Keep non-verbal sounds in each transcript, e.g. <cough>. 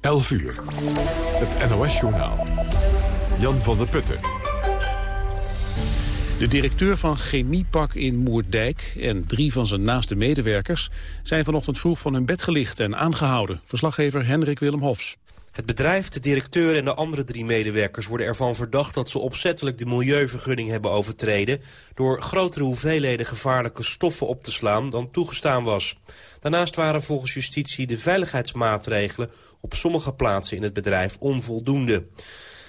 11 uur. Het NOS-journaal. Jan van der Putten. De directeur van Chemiepak in Moerdijk en drie van zijn naaste medewerkers... zijn vanochtend vroeg van hun bed gelicht en aangehouden. Verslaggever Hendrik Willem Hofs. Het bedrijf, de directeur en de andere drie medewerkers worden ervan verdacht dat ze opzettelijk de milieuvergunning hebben overtreden door grotere hoeveelheden gevaarlijke stoffen op te slaan dan toegestaan was. Daarnaast waren volgens justitie de veiligheidsmaatregelen op sommige plaatsen in het bedrijf onvoldoende.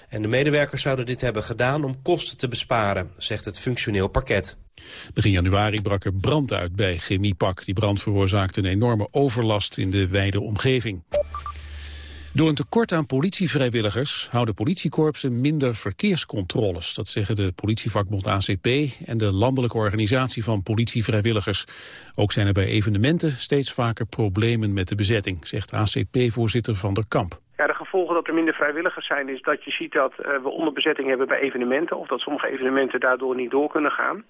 En de medewerkers zouden dit hebben gedaan om kosten te besparen, zegt het functioneel parket. Begin januari brak er brand uit bij Chemiepak. Die brand veroorzaakte een enorme overlast in de wijde omgeving. Door een tekort aan politievrijwilligers houden politiekorpsen minder verkeerscontroles. Dat zeggen de politievakbond ACP en de landelijke organisatie van politievrijwilligers. Ook zijn er bij evenementen steeds vaker problemen met de bezetting, zegt ACP-voorzitter Van der Kamp. Ja, de gevolgen dat er minder vrijwilligers zijn is dat je ziet dat uh, we onderbezetting hebben bij evenementen. Of dat sommige evenementen daardoor niet door kunnen gaan.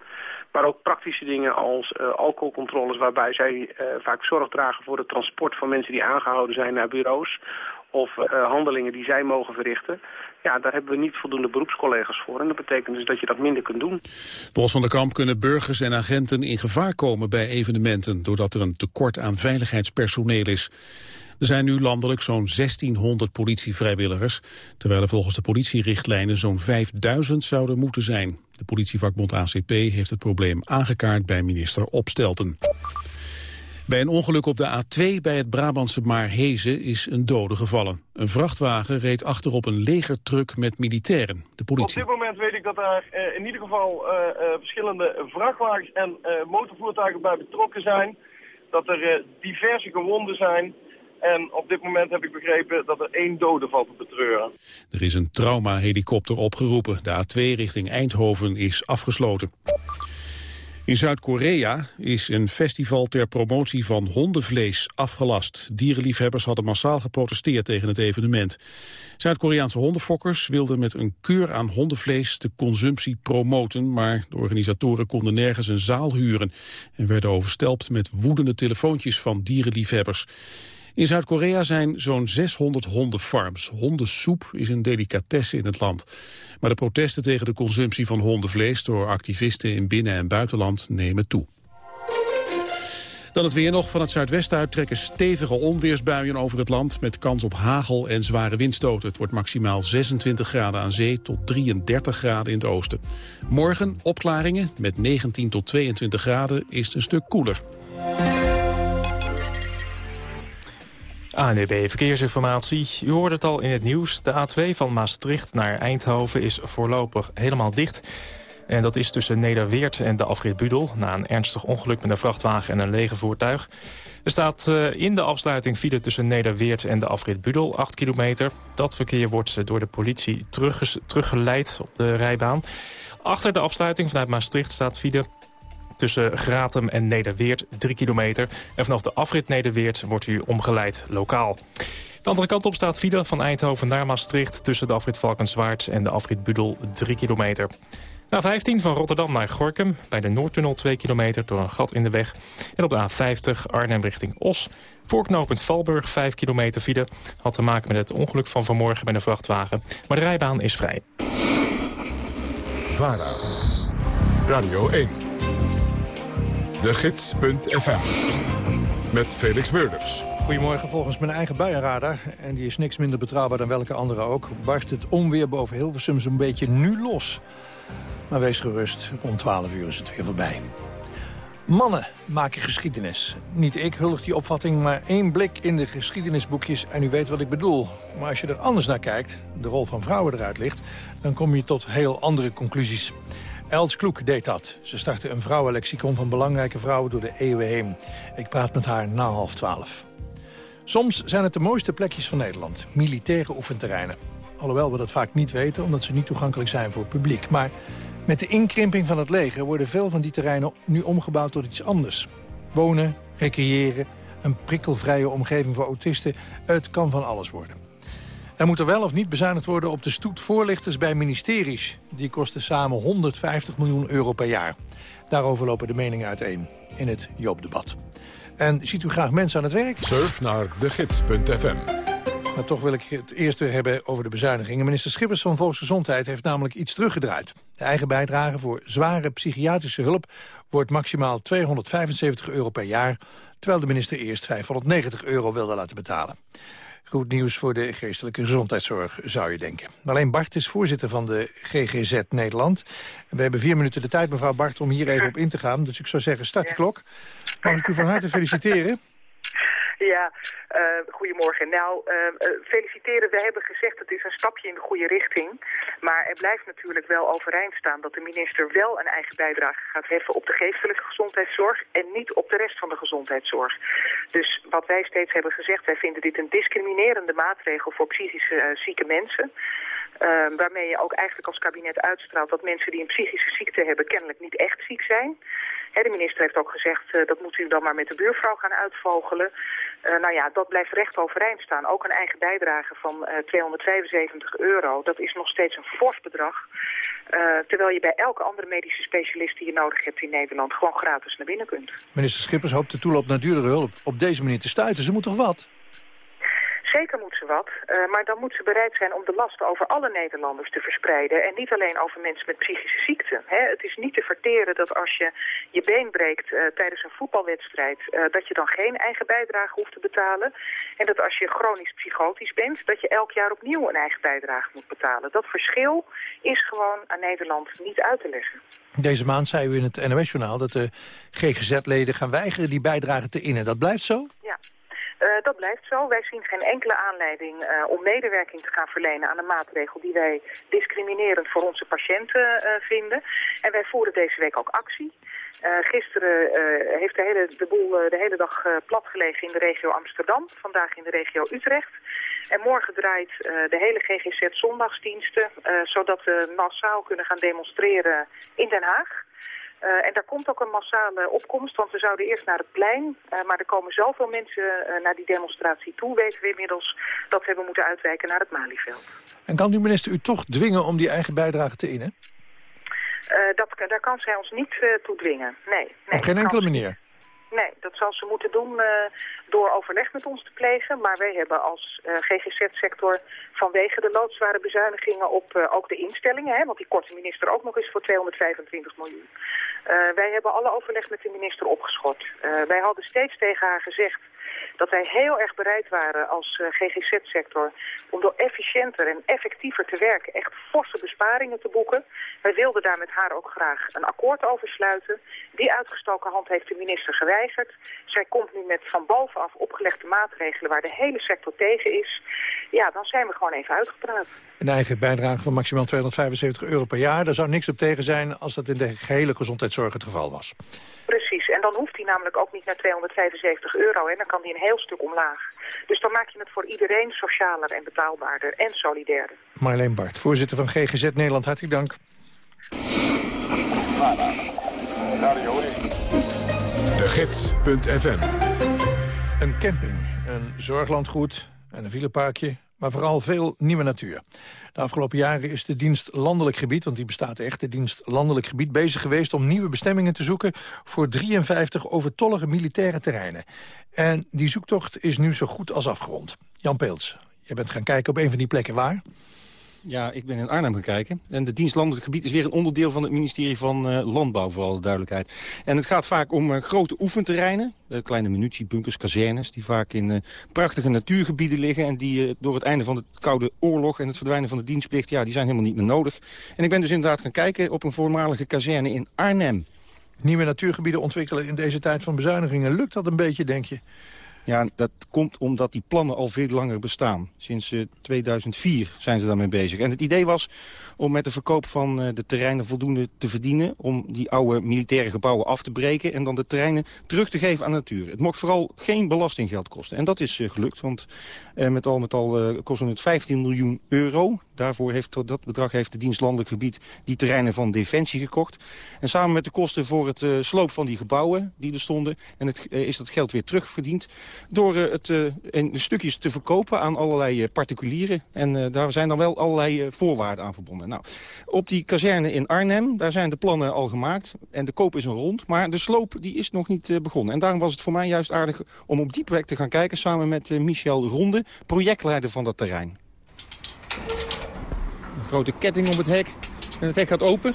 Maar ook praktische dingen als uh, alcoholcontroles waarbij zij uh, vaak zorg dragen voor het transport van mensen die aangehouden zijn naar bureaus of uh, handelingen die zij mogen verrichten. Ja, daar hebben we niet voldoende beroepscollega's voor. En dat betekent dus dat je dat minder kunt doen. Volgens Van der Kamp kunnen burgers en agenten in gevaar komen bij evenementen... doordat er een tekort aan veiligheidspersoneel is. Er zijn nu landelijk zo'n 1600 politievrijwilligers... terwijl er volgens de politierichtlijnen zo'n 5000 zouden moeten zijn. De politievakbond ACP heeft het probleem aangekaart bij minister Opstelten. Bij een ongeluk op de A2 bij het Brabantse Maarhezen is een dode gevallen. Een vrachtwagen reed achterop een legertruck met militairen. De politie. Op dit moment weet ik dat daar uh, in ieder geval uh, uh, verschillende vrachtwagens en motorvoertuigen bij betrokken zijn. Dat er diverse gewonden zijn. En op dit moment heb ik begrepen dat er één dode valt te betreuren. Er is een traumahelikopter opgeroepen. De A2 richting Eindhoven is afgesloten. In Zuid-Korea is een festival ter promotie van hondenvlees afgelast. Dierenliefhebbers hadden massaal geprotesteerd tegen het evenement. Zuid-Koreaanse hondenfokkers wilden met een keur aan hondenvlees de consumptie promoten, maar de organisatoren konden nergens een zaal huren en werden overstelpt met woedende telefoontjes van dierenliefhebbers. In Zuid-Korea zijn zo'n 600 hondenfarms. Hondensoep is een delicatesse in het land. Maar de protesten tegen de consumptie van hondenvlees... door activisten in binnen- en buitenland nemen toe. Dan het weer nog. Van het zuidwesten uit trekken stevige onweersbuien over het land... met kans op hagel en zware windstoten. Het wordt maximaal 26 graden aan zee tot 33 graden in het oosten. Morgen opklaringen met 19 tot 22 graden is het een stuk koeler. ANDB Verkeersinformatie. U hoorde het al in het nieuws. De A2 van Maastricht naar Eindhoven is voorlopig helemaal dicht. En dat is tussen Nederweert en de afrit Budel... na een ernstig ongeluk met een vrachtwagen en een lege voertuig. Er staat uh, in de afsluiting file tussen Nederweert en de afrit Budel, 8 kilometer. Dat verkeer wordt door de politie teruggeleid op de rijbaan. Achter de afsluiting vanuit Maastricht staat file tussen Gratum en Nederweert 3 kilometer. En vanaf de afrit Nederweert wordt u omgeleid lokaal. De andere kant op staat file van Eindhoven naar Maastricht... tussen de afrit Valkenswaard en de afrit Budel 3 kilometer. Na 15 van Rotterdam naar Gorkum, bij de Noordtunnel 2 kilometer door een gat in de weg. En op de A50 Arnhem richting Os. Voorknopend Valburg 5 kilometer file. Had te maken met het ongeluk van vanmorgen bij een vrachtwagen. Maar de rijbaan is vrij. VARA, Radio 1, de gids.fm, met Felix Meurders. Goedemorgen, volgens mijn eigen buienradar, en die is niks minder betrouwbaar dan welke andere ook... barst het onweer boven Hilversum zo'n beetje nu los. Maar wees gerust, om 12 uur is het weer voorbij. Mannen maken geschiedenis. Niet ik hullig die opvatting, maar één blik in de geschiedenisboekjes... en u weet wat ik bedoel. Maar als je er anders naar kijkt, de rol van vrouwen eruit ligt... dan kom je tot heel andere conclusies. Els Kloek deed dat. Ze startte een vrouwenlexicon van belangrijke vrouwen door de eeuwen heen. Ik praat met haar na half twaalf. Soms zijn het de mooiste plekjes van Nederland, militaire oefenterreinen. Alhoewel we dat vaak niet weten, omdat ze niet toegankelijk zijn voor het publiek. Maar met de inkrimping van het leger worden veel van die terreinen nu omgebouwd tot iets anders. Wonen, recreëren, een prikkelvrije omgeving voor autisten. Het kan van alles worden. Er moet er wel of niet bezuinigd worden op de stoet voorlichters bij ministeries. Die kosten samen 150 miljoen euro per jaar. Daarover lopen de meningen uiteen in het Joopdebat. En ziet u graag mensen aan het werk? Surf naar degids.fm Maar toch wil ik het eerst weer hebben over de bezuinigingen. Minister Schippers van Volksgezondheid heeft namelijk iets teruggedraaid. De eigen bijdrage voor zware psychiatrische hulp wordt maximaal 275 euro per jaar... terwijl de minister eerst 590 euro wilde laten betalen. Goed nieuws voor de geestelijke gezondheidszorg, zou je denken. Alleen Bart is voorzitter van de GGZ Nederland. we hebben vier minuten de tijd, mevrouw Bart, om hier even op in te gaan. Dus ik zou zeggen, start de klok. Mag ik u van harte feliciteren? Ja, uh, goedemorgen. Nou, uh, feliciteren. We hebben gezegd het is een stapje in de goede richting. Maar er blijft natuurlijk wel overeind staan dat de minister wel een eigen bijdrage gaat heffen op de geestelijke gezondheidszorg en niet op de rest van de gezondheidszorg. Dus wat wij steeds hebben gezegd, wij vinden dit een discriminerende maatregel voor psychisch uh, zieke mensen. Uh, waarmee je ook eigenlijk als kabinet uitstraalt dat mensen die een psychische ziekte hebben kennelijk niet echt ziek zijn. de minister heeft ook gezegd, uh, dat moet u dan maar met de buurvrouw gaan uitvogelen. Uh, nou ja, dat blijft recht overeind staan. Ook een eigen bijdrage van 275 euro. Dat is nog steeds een fors bedrag. terwijl je bij elke andere medische specialist die je nodig hebt in Nederland gewoon gratis naar binnen kunt. Minister Schippers hoopt de toeloop naar duurdere hulp op deze manier te stuiten. Ze moet toch wat? Zeker moet ze wat, uh, maar dan moet ze bereid zijn om de lasten over alle Nederlanders te verspreiden. En niet alleen over mensen met psychische ziekten. Hè. Het is niet te verteren dat als je je been breekt uh, tijdens een voetbalwedstrijd... Uh, dat je dan geen eigen bijdrage hoeft te betalen. En dat als je chronisch psychotisch bent, dat je elk jaar opnieuw een eigen bijdrage moet betalen. Dat verschil is gewoon aan Nederland niet uit te leggen. Deze maand zei u in het NOS-journaal dat de GGZ-leden gaan weigeren die bijdrage te innen. Dat blijft zo? Ja. Uh, dat blijft zo. Wij zien geen enkele aanleiding uh, om medewerking te gaan verlenen aan een maatregel die wij discriminerend voor onze patiënten uh, vinden. En wij voeren deze week ook actie. gisteren heeft de hele, de boel de hele dag platgelegen in de regio Amsterdam, vandaag in de regio Utrecht. En morgen draait de hele GGZ zondagsdiensten, zodat we massaal kunnen gaan demonstreren in Den Haag. Uh, en daar komt ook een massale opkomst, want we zouden eerst naar het plein. Uh, maar er komen zoveel mensen uh, naar die demonstratie toe, weten we inmiddels, dat we hebben moeten uitwijken naar het Malieveld. En kan de minister u toch dwingen om die eigen bijdrage te innen? dat, daar kan zij ons niet toe dwingen, nee. nee Op geen enkele manier? Nee, dat zal ze moeten doen uh, door overleg met ons te plegen. Maar wij hebben als uh, GGZ-sector vanwege de loodzware bezuinigingen op uh, ook de instellingen... Hè, want die korte minister ook nog eens voor 225 miljoen. wij hebben alle overleg met de minister opgeschot. wij hadden steeds tegen haar gezegd dat wij heel erg bereid waren als uh, GGZ-sector om door efficiënter en effectiever te werken echt forse besparingen te boeken. Wij wilden daar met haar ook graag een akkoord over sluiten. Die uitgestoken hand heeft de minister geweigerd. Zij komt nu met van bovenaf opgelegde maatregelen waar de hele sector tegen is. Ja, dan zijn we gewoon even uitgepraat. Een eigen bijdrage van maximaal 275 euro per jaar. Daar zou niks op tegen zijn als dat in de gehele gezondheidszorg het geval was. Precies, en dan hoeft hij namelijk ook niet naar 275 euro. En dan kan hij een heel stuk omlaag. Dus dan maak je het voor iedereen socialer en betaalbaarder en solidairder. Marleen Bart, voorzitter van GGZ Nederland, hartelijk dank. De Gids.fm Een camping, een zorglandgoed en een fileparkje, maar vooral veel nieuwe natuur. De afgelopen jaren is de dienst Landelijk Gebied, want die bestaat echt... de dienst Landelijk Gebied bezig geweest om nieuwe bestemmingen te zoeken... voor 53 overtollige militaire terreinen. En die zoektocht is nu zo goed als afgerond. Jan Peels, je bent gaan kijken op een van die plekken waar... Ja, ik ben in Arnhem gaan kijken. En de dienst Landelijk Gebied is weer een onderdeel van het ministerie van uh, Landbouw, voor alle duidelijkheid. En het gaat vaak om uh, grote oefenterreinen, uh, kleine munitiebunkers, kazernes... die vaak in prachtige natuurgebieden liggen... en die door het einde van de Koude Oorlog en het verdwijnen van de dienstplicht... ja, die zijn helemaal niet meer nodig. En ik ben dus inderdaad gaan kijken op een voormalige kazerne in Arnhem. Nieuwe natuurgebieden ontwikkelen in deze tijd van bezuinigingen. Lukt dat een beetje, denk je? Ja, dat komt omdat die plannen al veel langer bestaan. Sinds uh, 2004 zijn ze daarmee bezig. En het idee was om met de verkoop van uh, de terreinen voldoende te verdienen... om die oude militaire gebouwen af te breken... en dan de terreinen terug te geven aan de natuur. Het mocht vooral geen belastinggeld kosten. En dat is uh, gelukt, want met al met al kostte het 15 miljoen euro. Daarvoor heeft dat bedrag heeft de dienst Landelijk Gebied die terreinen van Defensie gekocht. En samen met de kosten voor het sloop van die gebouwen die er stonden... en het, is dat geld weer terugverdiend door het in stukjes te verkopen aan allerlei particulieren. En daar zijn dan wel allerlei voorwaarden aan verbonden. Nou, op die kazerne in Arnhem, daar zijn de plannen al gemaakt. En de koop is een rond, maar de sloop die is nog niet begonnen. En daarom was het voor mij juist aardig om op die project te gaan kijken... samen met Michel Ronde, projectleider van dat terrein. Een grote ketting op het hek. En het hek gaat open.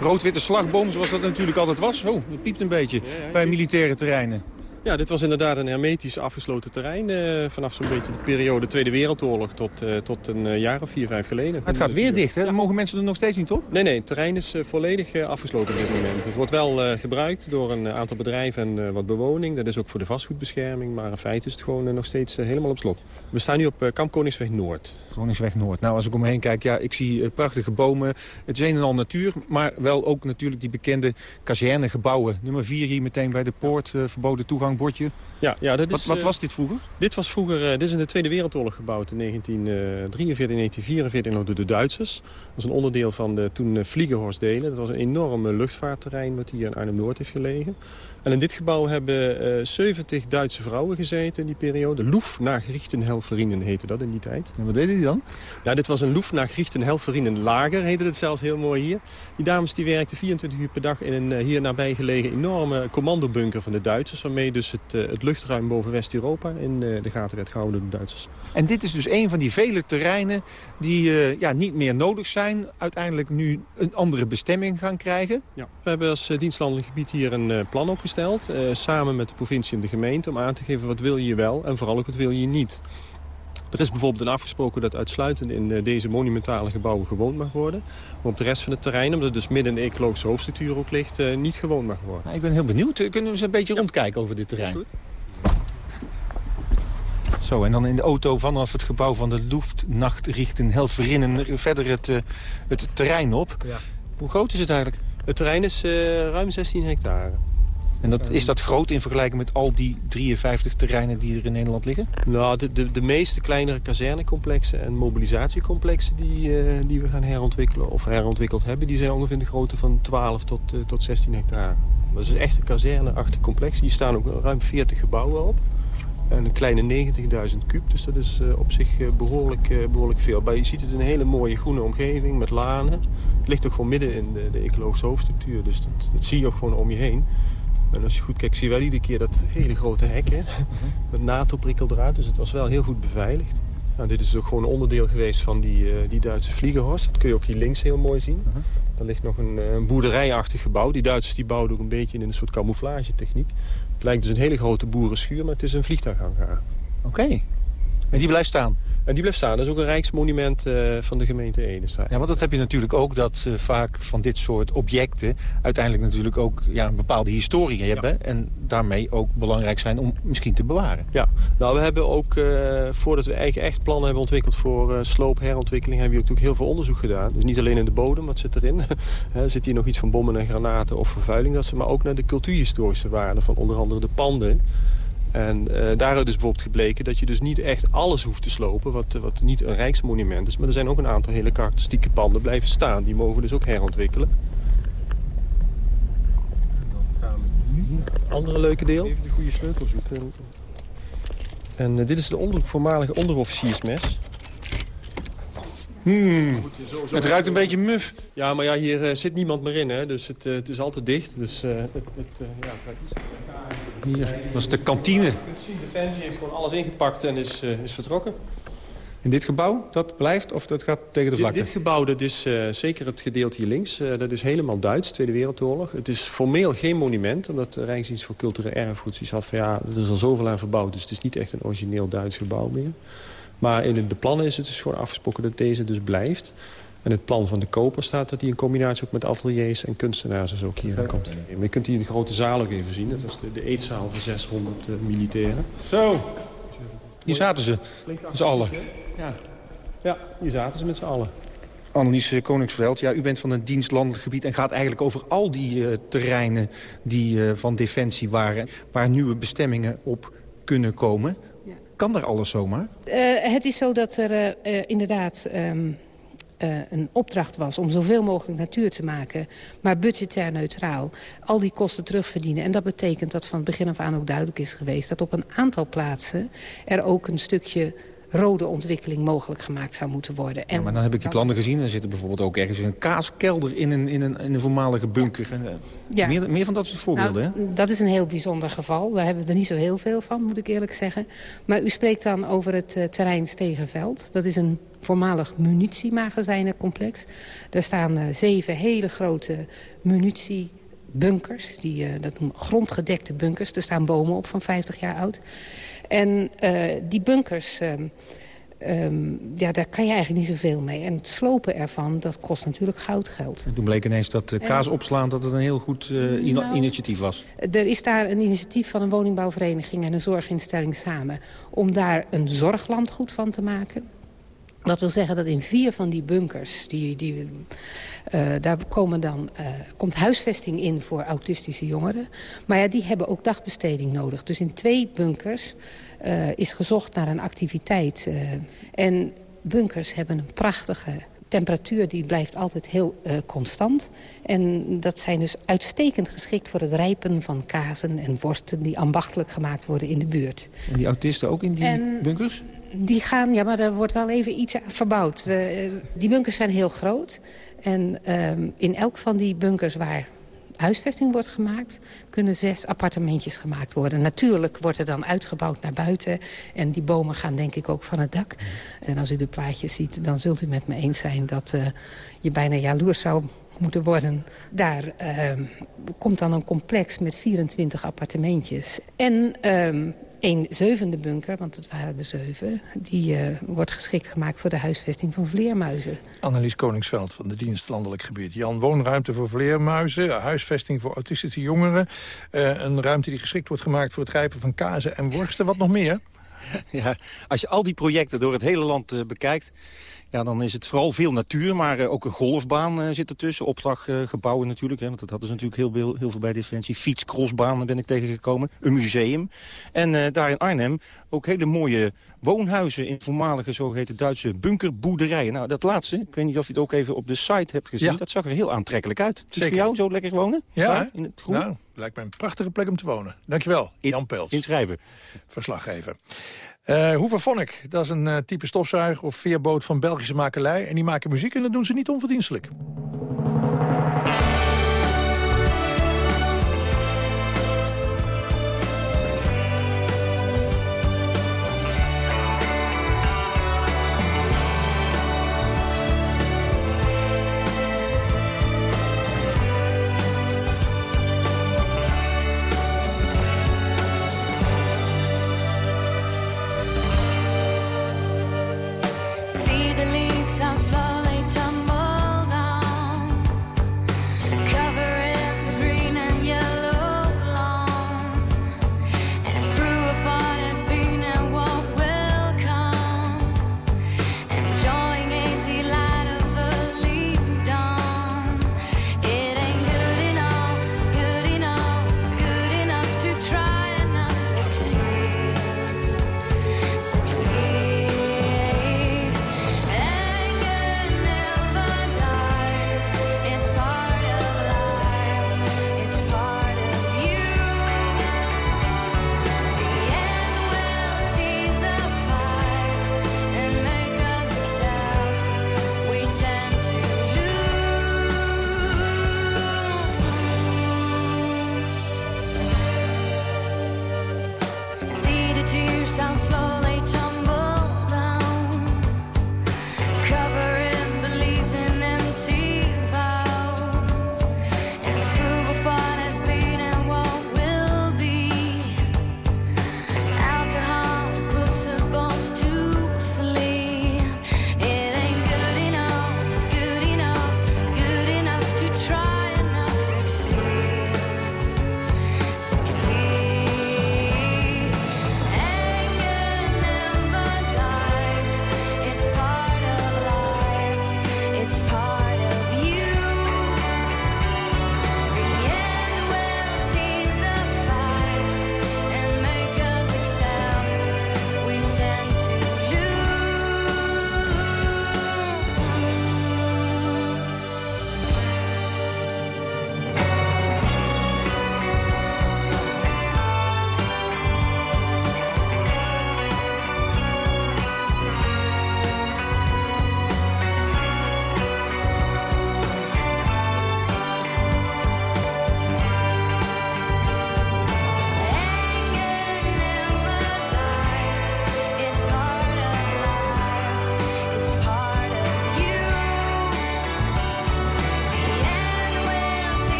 Rood-witte slagboom, zoals dat natuurlijk altijd was. Oh, het piept een beetje bij militaire terreinen. Ja, dit was inderdaad een hermetisch afgesloten terrein. Eh, vanaf zo'n beetje de periode Tweede Wereldoorlog tot, uh, tot een uh, jaar of vier, vijf geleden. Maar het gaat weer dicht, hè? Dan mogen mensen er nog steeds niet op? Nee, nee, het terrein is volledig afgesloten op dit moment. Het wordt wel gebruikt door een aantal bedrijven en wat bewoning. Dat is ook voor de vastgoedbescherming. Maar in feite is het gewoon nog steeds helemaal op slot. We staan nu op Kamp Koningsweg Noord. Koningsweg Noord. Nou, als ik om me heen kijk, ja, ik zie prachtige bomen. Het is een en al natuur, maar wel ook natuurlijk die bekende kazernegebouwen. Nummer 4 hier meteen bij de poort, verboden toegang bordje. Ja, ja, dat is, wat, wat, was dit vroeger? Dit was vroeger, uh, dit is in de Tweede Wereldoorlog gebouwd in 1943 en 1944 nog door de Duitsers. Dat was een onderdeel van de toen uh, Vliegenhorstdelen. Dat was een enorm luchtvaartterrein wat hier in Arnhem-Noord heeft gelegen. En in dit gebouw hebben uh, 70 Duitse vrouwen gezeten in die periode. Loef naar Griechtenhelferinen heette dat in die tijd. En wat deden die dan? Ja, dit was een Loef naar Griechtenhelferinen lager, heette het zelfs heel mooi hier. Die dames die werkten 24 uur per dag in een hier nabij gelegen enorme commandobunker van de Duitsers. Waarmee dus het, uh, het luchtruim boven West-Europa in uh, de gaten werd gehouden door de Duitsers. En dit is dus een van die vele terreinen die uh, ja, niet meer nodig zijn. Uiteindelijk nu een andere bestemming gaan krijgen. Ja. We hebben als dienstlandelijk gebied hier een plan opgesteld uh, samen met de provincie en de gemeente... om aan te geven wat wil je wel en vooral ook wat wil je niet. Er is bijvoorbeeld een afgesproken dat uitsluitend in uh, deze monumentale gebouwen gewoond mag worden. Maar op de rest van het terrein, omdat het dus midden in de ecologische hoofdstructuur ook ligt, uh, niet gewoond mag worden. Nou, ik ben heel benieuwd. Kunnen we eens een beetje ja. rondkijken over dit terrein? Zo, en dan in de auto vanaf het gebouw van de Luftnacht richten Helferinnen verder het, het terrein op. Ja. Hoe groot is het eigenlijk? Het terrein is ruim 16 hectare. En dat, is dat groot in vergelijking met al die 53 terreinen die er in Nederland liggen? Nou, de, de, de meeste kleinere kazernecomplexen en mobilisatiecomplexen die, uh, die we gaan herontwikkelen of herontwikkeld hebben... die zijn ongeveer de grootte van 12 tot, uh, tot 16 hectare. Dat is echt een kazerneachtig complex. Hier staan ook ruim 40 gebouwen op. En een kleine 90.000 kub, dus dat is uh, op zich behoorlijk, behoorlijk veel. Maar je ziet het in een hele mooie groene omgeving met lanen. Het ligt ook gewoon midden in de, de ecologische hoofdstructuur, dus dat, dat zie je ook gewoon om je heen. En als je goed kijkt, zie je wel iedere keer dat hele grote hek. Hè? Met NATO-prikkel eruit, dus het was wel heel goed beveiligd. Nou, dit is ook gewoon een onderdeel geweest van die, uh, die Duitse vliegenhorst. Dat kun je ook hier links heel mooi zien. Uh -huh. Daar ligt nog een, een, boerderijachtig gebouw. Die Duitsers die bouwden ook een beetje in een soort camouflagetechniek. Het lijkt dus een hele grote boerenschuur, maar het is een vliegtuighangar. Oké. Okay. En die blijft staan? En die blijft staan. Dat is ook een rijksmonument uh, van de gemeente Ede. Ja, want dat heb je natuurlijk ook, dat uh, vaak van dit soort objecten... uiteindelijk natuurlijk ook ja, een bepaalde historie hebben... Ja. en daarmee ook belangrijk zijn om misschien te bewaren. Ja, nou we hebben ook, uh, voordat we eigen echt plannen hebben ontwikkeld... voor sloopherontwikkeling, hebben we natuurlijk heel veel onderzoek gedaan. Dus niet alleen in de bodem, wat zit erin. <laughs> zit hier nog iets van bommen en granaten of vervuiling... Dat ze, maar ook naar de cultuurhistorische waarde van onder andere de panden... En uh, daaruit is bijvoorbeeld gebleken dat je dus niet echt alles hoeft te slopen... Wat, wat niet een rijksmonument is. Maar er zijn ook een aantal hele karakteristieke panden blijven staan. Die mogen we dus ook herontwikkelen. Dan gaan we nu andere leuke deel. Even de goede sleutel zoeken. En uh, dit is de onder, voormalige onderofficiersmes. Hmm. Het ruikt een beetje muf. Ja, maar ja, hier uh, zit niemand meer in, hè, dus het, uh, het is altijd dicht. Dus uh, het, het, ja, het ruikt niet Hier, dat is de kantine. Je kunt zien, Defensie heeft gewoon alles ingepakt en is, is vertrokken. In dit gebouw, dat blijft of dat gaat tegen de vlakte? Dit, dit gebouw, dat is zeker het gedeelte hier links. dat is helemaal Duits, Tweede Wereldoorlog. Het is formeel geen monument, omdat de Rijksdienst voor Cultureel Erfgoed... die had van ja, er is al zoveel aan verbouwd, dus het is niet echt een origineel Duits gebouw meer. Maar in de plannen is het dus gewoon afgesproken dat deze dus blijft. En het plan van de koper staat dat hij in combinatie ook met ateliers en kunstenaars dus ook hier komt. Maar je kunt hier de grote zaal ook even zien. Dat is de, de eetzaal van 600 uh, militairen. Zo, hier zaten ze, met z'n allen. Ja. ja, hier zaten ze met z'n allen. Annelies Koningsveld, ja, u bent van het dienstlandelijk gebied... en gaat eigenlijk over al die uh, terreinen die uh, van Defensie waren... waar nieuwe bestemmingen op kunnen komen. Kan er alles zomaar? Uh, het is zo dat er uh, inderdaad um, een opdracht was om zoveel mogelijk natuur te maken... maar budgetair neutraal, al die kosten terugverdienen. En dat betekent dat van het begin af aan ook duidelijk is geweest... dat op een aantal plaatsen er ook een stukje rode ontwikkeling mogelijk gemaakt zou moeten worden. En maar dan heb ik die plannen gezien. Er zit bijvoorbeeld ook ergens een kaaskelder in een, in een, in een voormalige bunker. Eh, ja. meer, meer van dat soort voorbeelden, nou, Dat is een heel bijzonder geval. Daar hebben we er niet zo heel veel van, moet ik eerlijk zeggen. Maar u spreekt dan over het uh, terrein Stegenveld. Dat is een voormalig munitiemagazijnencomplex. Daar staan uh, zeven hele grote munitie bunkers, die, uh, dat noemen grondgedekte bunkers. Er staan bomen op van 50 jaar oud. En uh, die bunkers, um, um, ja, daar kan je eigenlijk niet zoveel mee. En het slopen ervan, dat kost natuurlijk goudgeld. En toen bleek ineens dat uh, kaas opslaan dat het een heel goed uh, nou, initiatief was. Er is daar een initiatief van een woningbouwvereniging en een zorginstelling samen... om daar een zorglandgoed van te maken. Dat wil zeggen dat in vier van die bunkers, die, die, uh, daar komen dan, uh, komt huisvesting in voor autistische jongeren. Maar ja, die hebben ook dagbesteding nodig. Dus in twee bunkers uh, is gezocht naar een activiteit. en bunkers hebben een prachtige temperatuur die blijft altijd heel uh, constant. En dat zijn dus uitstekend geschikt voor het rijpen van kazen en worsten... die ambachtelijk gemaakt worden in de buurt. En die autisten ook in die en bunkers? Die gaan, ja, maar er wordt wel even iets verbouwd. We, die bunkers zijn heel groot. En um, in elk van die bunkers waar huisvesting wordt gemaakt... kunnen zes appartementjes gemaakt worden. Natuurlijk wordt er dan uitgebouwd naar buiten. En die bomen gaan denk ik ook van het dak. En als u de plaatjes ziet, dan zult u met me eens zijn... dat uh, je bijna jaloers zou moeten worden. Daar uh, komt dan een complex met 24 appartementjes. En uh, een zevende bunker, want het waren er zeven... die uh, wordt geschikt gemaakt voor de huisvesting van vleermuizen. Annelies Koningsveld van de dienst Landelijk Gebied. Jan, woonruimte voor vleermuizen, huisvesting voor autistische jongeren... Uh, een ruimte die geschikt wordt gemaakt voor het rijpen van kazen en worsten. Wat nog meer? <laughs> Ja, als je al die projecten door het hele land uh, bekijkt... Ja, dan is het vooral veel natuur, maar uh, ook een golfbaan uh, zit ertussen. Opslaggebouwen natuurlijk, hè, want dat hadden ze natuurlijk heel, heel, veel bij Defensie. Fietscrossbanen ben ik tegengekomen. Een museum. En uh, daar in Arnhem ook hele mooie woonhuizen in voormalige zogeheten Duitse bunkerboerderijen. Nou, dat laatste, ik weet niet of je het ook even op de site hebt gezien. Ja. Dat zag er heel aantrekkelijk uit. Is voor jou zo lekker wonen? Ja, daar, in het groen? Nou, lijkt mij een prachtige plek om te wonen. Dankjewel, Jan Pelt. Inschrijven. Verslaggever. Uh, Hooverphonic, dat is een uh, type stofzuiger of veerboot van Belgische makelij. En die maken muziek en dat doen ze niet onverdienstelijk.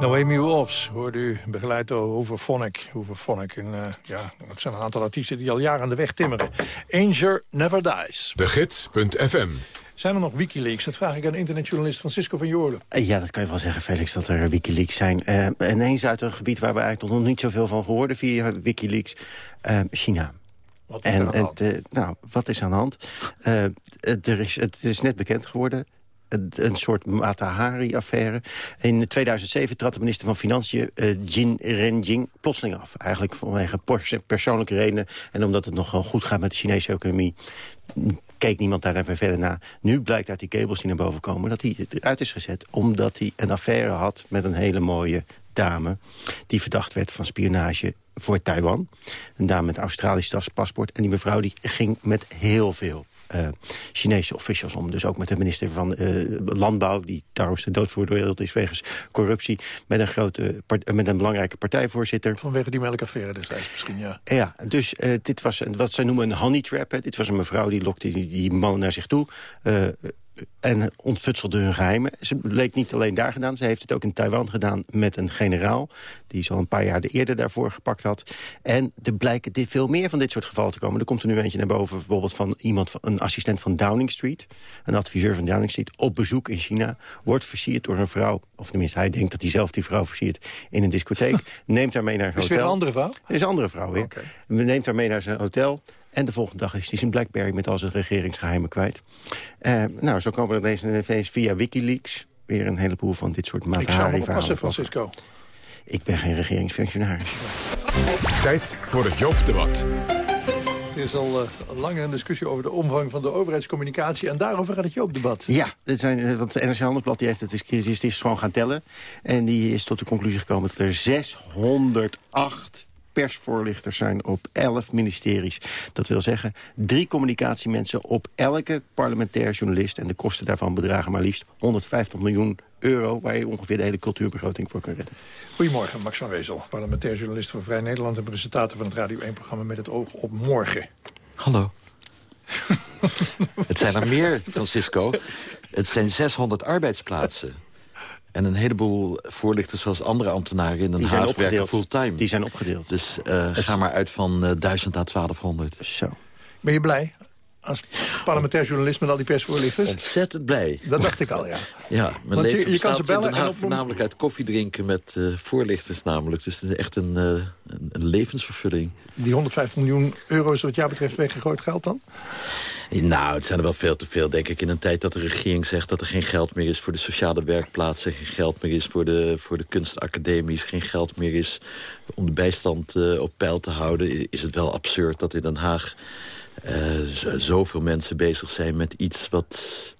Noemi Wolfs hoorde u begeleid door Hoover Phonic. Hoover Phonic, en, uh, ja, dat zijn een aantal artiesten die al jaren aan de weg timmeren. Angel Never Dies. De Gids.fm zijn er nog Wikileaks? Dat vraag ik aan internetjournalist Francisco van Joorden. Ja, dat kan je wel zeggen, Felix, dat er Wikileaks zijn. Uh, ineens uit een gebied waar we eigenlijk nog niet zoveel van gehoord via Wikileaks. Uh, China. Wat is en, het, uh, nou, wat is aan de hand? er is, het is net bekend geworden een soort Matahari-affaire. In 2007 trad de minister van Financiën, uh, Jin Renjing, plotseling af. Eigenlijk vanwege persoonlijke redenen. En omdat het nogal goed gaat met de Chinese economie keek niemand daar even verder naar. Nu blijkt uit die kabels die naar boven komen dat hij eruit is gezet... omdat hij een affaire had met een hele mooie dame... die verdacht werd van spionage voor Taiwan. Een dame met Australisch paspoort. En die mevrouw die ging met heel veel uh, Chinese officials om. Dus ook met de minister van uh, Landbouw... die trouwens de dood veroordeeld is wegens corruptie... met een, grote met een belangrijke partijvoorzitter. Vanwege die melkaffaire destijds misschien, ja. Ja, dus uh, dit was wat zij noemen een honey trap. Hè. Dit was een mevrouw die lokte die, die man naar zich toe en ontfutselde hun geheimen. Ze leek niet alleen daar gedaan. Ze heeft het ook in Taiwan gedaan met een generaal... die ze al een paar jaar eerder daarvoor gepakt had. En er blijken dit veel meer van dit soort gevallen te komen. Er komt er nu eentje naar boven, bijvoorbeeld van iemand, een assistent van Downing Street... een adviseur van Downing Street, op bezoek in China... wordt versierd door een vrouw, of tenminste hij denkt dat hij zelf die vrouw versiert... in een discotheek, <laughs> neemt haar mee naar zijn hotel. Is weer een andere vrouw? is een andere vrouw weer. Okay. Neemt haar mee naar zijn hotel... En de volgende dag is hij zijn Blackberry met al zijn regeringsgeheimen kwijt. Uh, nou, zo komen er ineens via Wikileaks weer een heleboel van dit soort materialen. Ik zou passen, Francisco. Ik ben geen regeringsfunctionaris. Tijd voor het Joop-debat. Er is al uh, lang een discussie over de omvang van de overheidscommunicatie... en daarover gaat het Joop-debat. Ja, dit zijn, eh, want de NRC Handelsblad die heeft het is, is gewoon gaan tellen. En die is tot de conclusie gekomen dat er 608 persvoorlichters zijn op 11 ministeries. Dat wil zeggen drie communicatiemensen op elke parlementair journalist. En de kosten daarvan bedragen maar liefst 150 miljoen euro... waar je ongeveer de hele cultuurbegroting voor kan redden. Goedemorgen, Max van Wezel. Parlementair journalist voor Vrij Nederland... en presentator van het Radio 1-programma Met het oog op morgen. Hallo. <laughs> het zijn er meer, Francisco. Het zijn 600 arbeidsplaatsen. En een heleboel voorlichters zoals andere ambtenaren in Den Haag werken fulltime. Die zijn opgedeeld. Dus uh, ga maar uit van uh, 1000 naar 1200. Zo. Ben je blij als parlementair journalist met al die persvoorlichters? Ontzettend blij. Dat dacht ik al, ja. Ja, mijn leven je, je kan ze bellen in Den Haag voornamelijk uit koffie drinken met uh, voorlichters namelijk. Dus het is echt een, uh, een, een, levensvervulling. Die 150 miljoen euro is wat jou betreft weggegooid geld dan? Nou, het zijn er wel veel te veel, denk ik. In een tijd dat de regering zegt dat er geen geld meer is... voor de sociale werkplaatsen, geen geld meer is voor de, voor de kunstacademies... geen geld meer is om de bijstand uh, op peil te houden... is het wel absurd dat in Den Haag zoveel mensen bezig zijn met iets... wat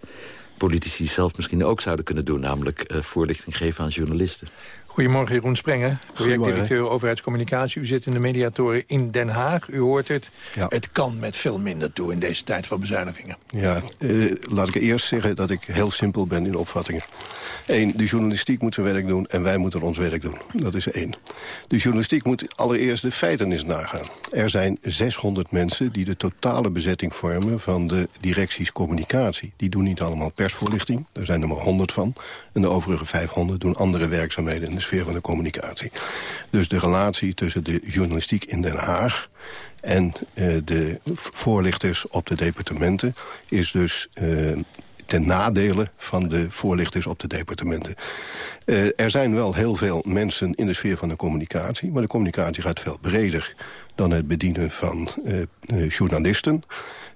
politici zelf misschien ook zouden kunnen doen... namelijk uh, voorlichting geven aan journalisten. Goedemorgen, Jeroen Sprenger, projectdirecteur overheidscommunicatie. U zit in de mediatoren in Den Haag. U hoort het. Het kan met veel minder toe in deze tijd van bezuinigingen. Ja, eh, laat ik eerst zeggen dat ik heel simpel ben in opvattingen. Eén, de journalistiek moet zijn werk doen en wij moeten ons werk doen. Dat is één. De journalistiek moet allereerst de feiten eens nagaan. Er zijn 600 mensen die de totale bezetting vormen van de directies communicatie. Die doen niet allemaal persvoorlichting, daar zijn er maar 100 van. En de overige 500 doen andere werkzaamheden in de sfeer van de communicatie. Dus de relatie tussen de journalistiek in Den Haag en uh, de voorlichters op de departementen is dus uh, ten nadele van de voorlichters op de departementen. Uh, er zijn wel heel veel mensen in de sfeer van de communicatie... maar de communicatie gaat veel breder dan het bedienen van journalisten...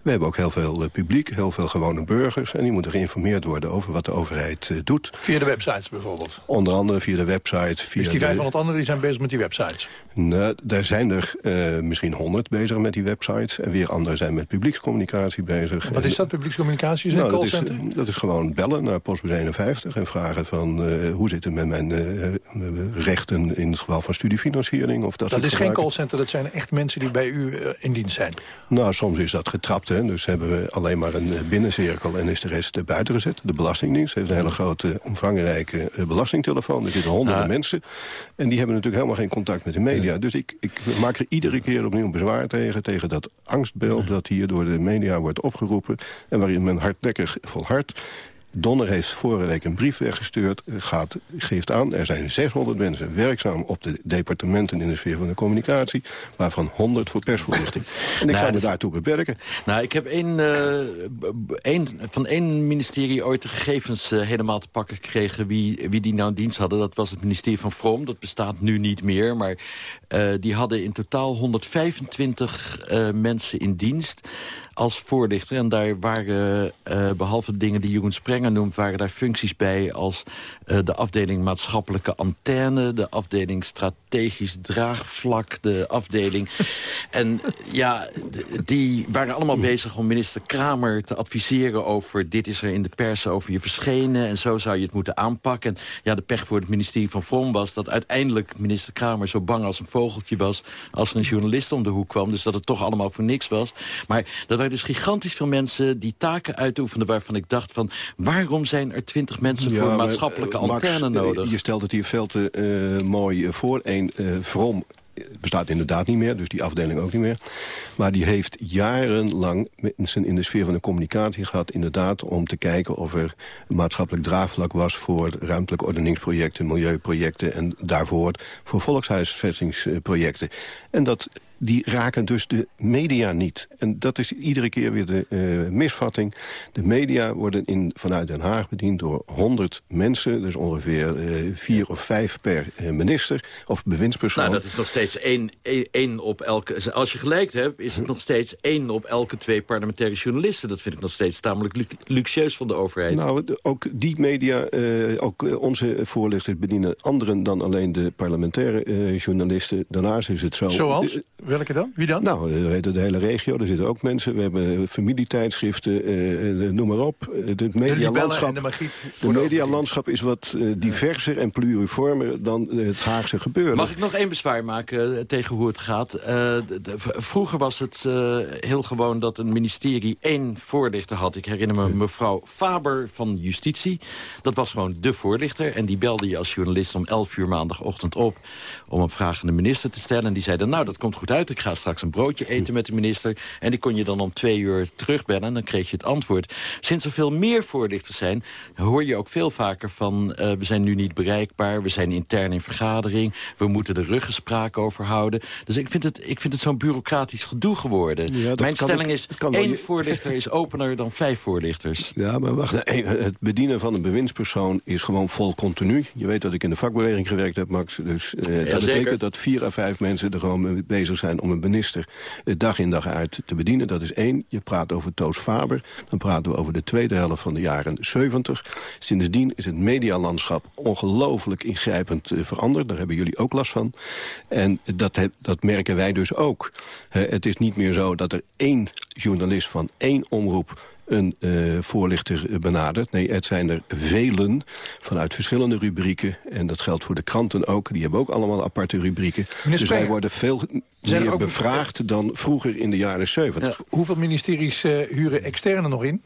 We hebben ook heel veel eh, publiek, heel veel gewone burgers... en die moeten geïnformeerd worden over wat de overheid uh, doet. Via de websites bijvoorbeeld? Onder andere via de website. Via dus die 500 anderen die zijn bezig met die websites? Nou, daar zijn er uh, misschien 100 bezig met die websites... en weer anderen zijn met publiekscommunicatie bezig. wat is dat, publiekscommunicatie? Is nou, dat, is, dat is gewoon bellen naar postbus 51 en vragen van... Uh, hoe zit het met mijn rechten in het geval van studiefinanciering? Of dat dat is geen callcenter, dat zijn echt mensen die bij u in dienst zijn? Nou, soms is dat getrapt dus hebben we alleen maar een eh, binnencirkel en is de rest eh, buiten gezet. De Belastingdienst heeft een hele grote, omvangrijke eh, belastingtelefoon. Er zitten honderden mensen. En die hebben natuurlijk helemaal geen contact met de media. Dus ik, ik maak er iedere keer opnieuw bezwaar tegen. Tegen dat angstbeeld dat hier door de media wordt opgeroepen. En waarin men hardnekkig volhardt. Donner heeft vorige week een brief weggestuurd. Gaat, geeft aan, er zijn 600 mensen werkzaam op de departementen in de sfeer van de communicatie. Waarvan 100 voor persvoorlichting. En ik Nou, zou me daartoe beperken. Nou, ik heb één, eh, één, van één ministerie ooit de gegevens eh, helemaal te pakken gekregen... Wie, wie die nou in dienst hadden. Dat was het ministerie van Vroom. Dat bestaat nu niet meer. Maar eh, die hadden in totaal 125 eh, mensen in dienst als voorlichter. En daar waren, eh, behalve dingen die Jeroen Sprenger noemt... waren daar functies bij als eh, de afdeling maatschappelijke antenne... de afdeling strategisch draagvlak, de afdeling... <laughs> en ja, die waren allemaal bezig om minister Kramer te adviseren... over dit is er in de pers over je verschenen... en zo zou je het moeten aanpakken. En ja, de pech voor het ministerie van Vrom was... dat uiteindelijk minister Kramer zo bang als een vogeltje was... als er een journalist om de hoek kwam. Dus dat het toch allemaal voor niks was. Maar dat waren dus gigantisch veel mensen die taken uitoefenden... waarvan ik dacht van, waarom zijn er twintig mensen... Voor maar, maatschappelijke eh, Max, antenne eh, nodig? Je stelt het hier veel te eh, mooi voor. Eén, eh Vrom bestaat inderdaad niet meer, dus die afdeling ook niet meer. Maar die heeft jarenlang mensen in de sfeer van de communicatie gehad... inderdaad om te kijken of er een maatschappelijk draagvlak was... voor ruimtelijke ordeningsprojecten, milieuprojecten... en daarvoor voor volkshuisvestingsprojecten. En dat die raken dus de media niet. En dat is iedere keer weer de eh, misvatting. De media worden in, vanuit Den Haag bediend door 100 mensen. Dus ongeveer eh, vier of vijf per eh, minister of bewindspersoon. Nou, dat is nog steeds één, één, één op elke... Als je gelijk hebt, is het nog steeds één op elke twee parlementaire journalisten. Dat vind ik nog steeds tamelijk lu- luxueus van de overheid. Nou, ook die media, eh, ook onze voorlichters bedienen anderen dan alleen de parlementaire eh, journalisten. Daarnaast is het zo... Zoals? Eh, Welke dan? Wie dan? Nou, we weten de hele regio, er zitten ook mensen. We hebben familietijdschriften, eh, eh, noem maar op. Eh, Het de medialandschap, de magiet. de medialandschap is wat eh, diverser en pluriformer dan eh, het Haagse gebeuren. Mag ik nog één bezwaar maken eh, tegen hoe het gaat? Eh, de- de- vroeger was het eh, heel gewoon dat een ministerie één voorlichter had. Ik herinner me mevrouw Faber van Justitie. Dat was gewoon de voorlichter. En die belde je als journalist om 11 uur maandagochtend op... om een vraag aan de minister te stellen. En die zei dan, nou, dat komt goed uit. Ik ga straks een broodje eten met de minister. En die kon je dan om twee uur terugbellen. En dan kreeg je het antwoord. Sinds er veel meer voorlichters zijn... hoor je ook veel vaker van... eh, we zijn nu niet bereikbaar. We zijn intern in vergadering. We moeten er ruggespraak over houden. Dus ik vind het, ik vind het zo'n bureaucratisch gedoe geworden. Ja, Mijn stelling ik- is, één Je- voorlichter is opener dan vijf voorlichters. Ja, maar wacht. nee, Het bedienen van een bewindspersoon is gewoon vol continu. Je weet dat ik in de vakbeweging gewerkt heb, Max. Dus eh, dat zeker. betekent dat vier à vijf mensen er gewoon mee bezig zijn... om een minister dag in dag uit te bedienen. Dat is één. Je praat over Toos Faber. Dan praten we over de tweede helft van de jaren 70. Sindsdien is het medialandschap ongelooflijk ingrijpend eh, veranderd. Daar hebben jullie ook last van. En dat, dat merken wij dus ook. Het is niet meer zo dat er één journalist van één omroep een eh, voorlichter eh, benadert. Nee, het zijn er velen vanuit verschillende rubrieken. En dat geldt voor de kranten ook. Die hebben ook allemaal aparte rubrieken. dus wij worden veel er meer bevraagd dan vroeger in de jaren 70. Hoeveel ministeries eh, huren externe nog in?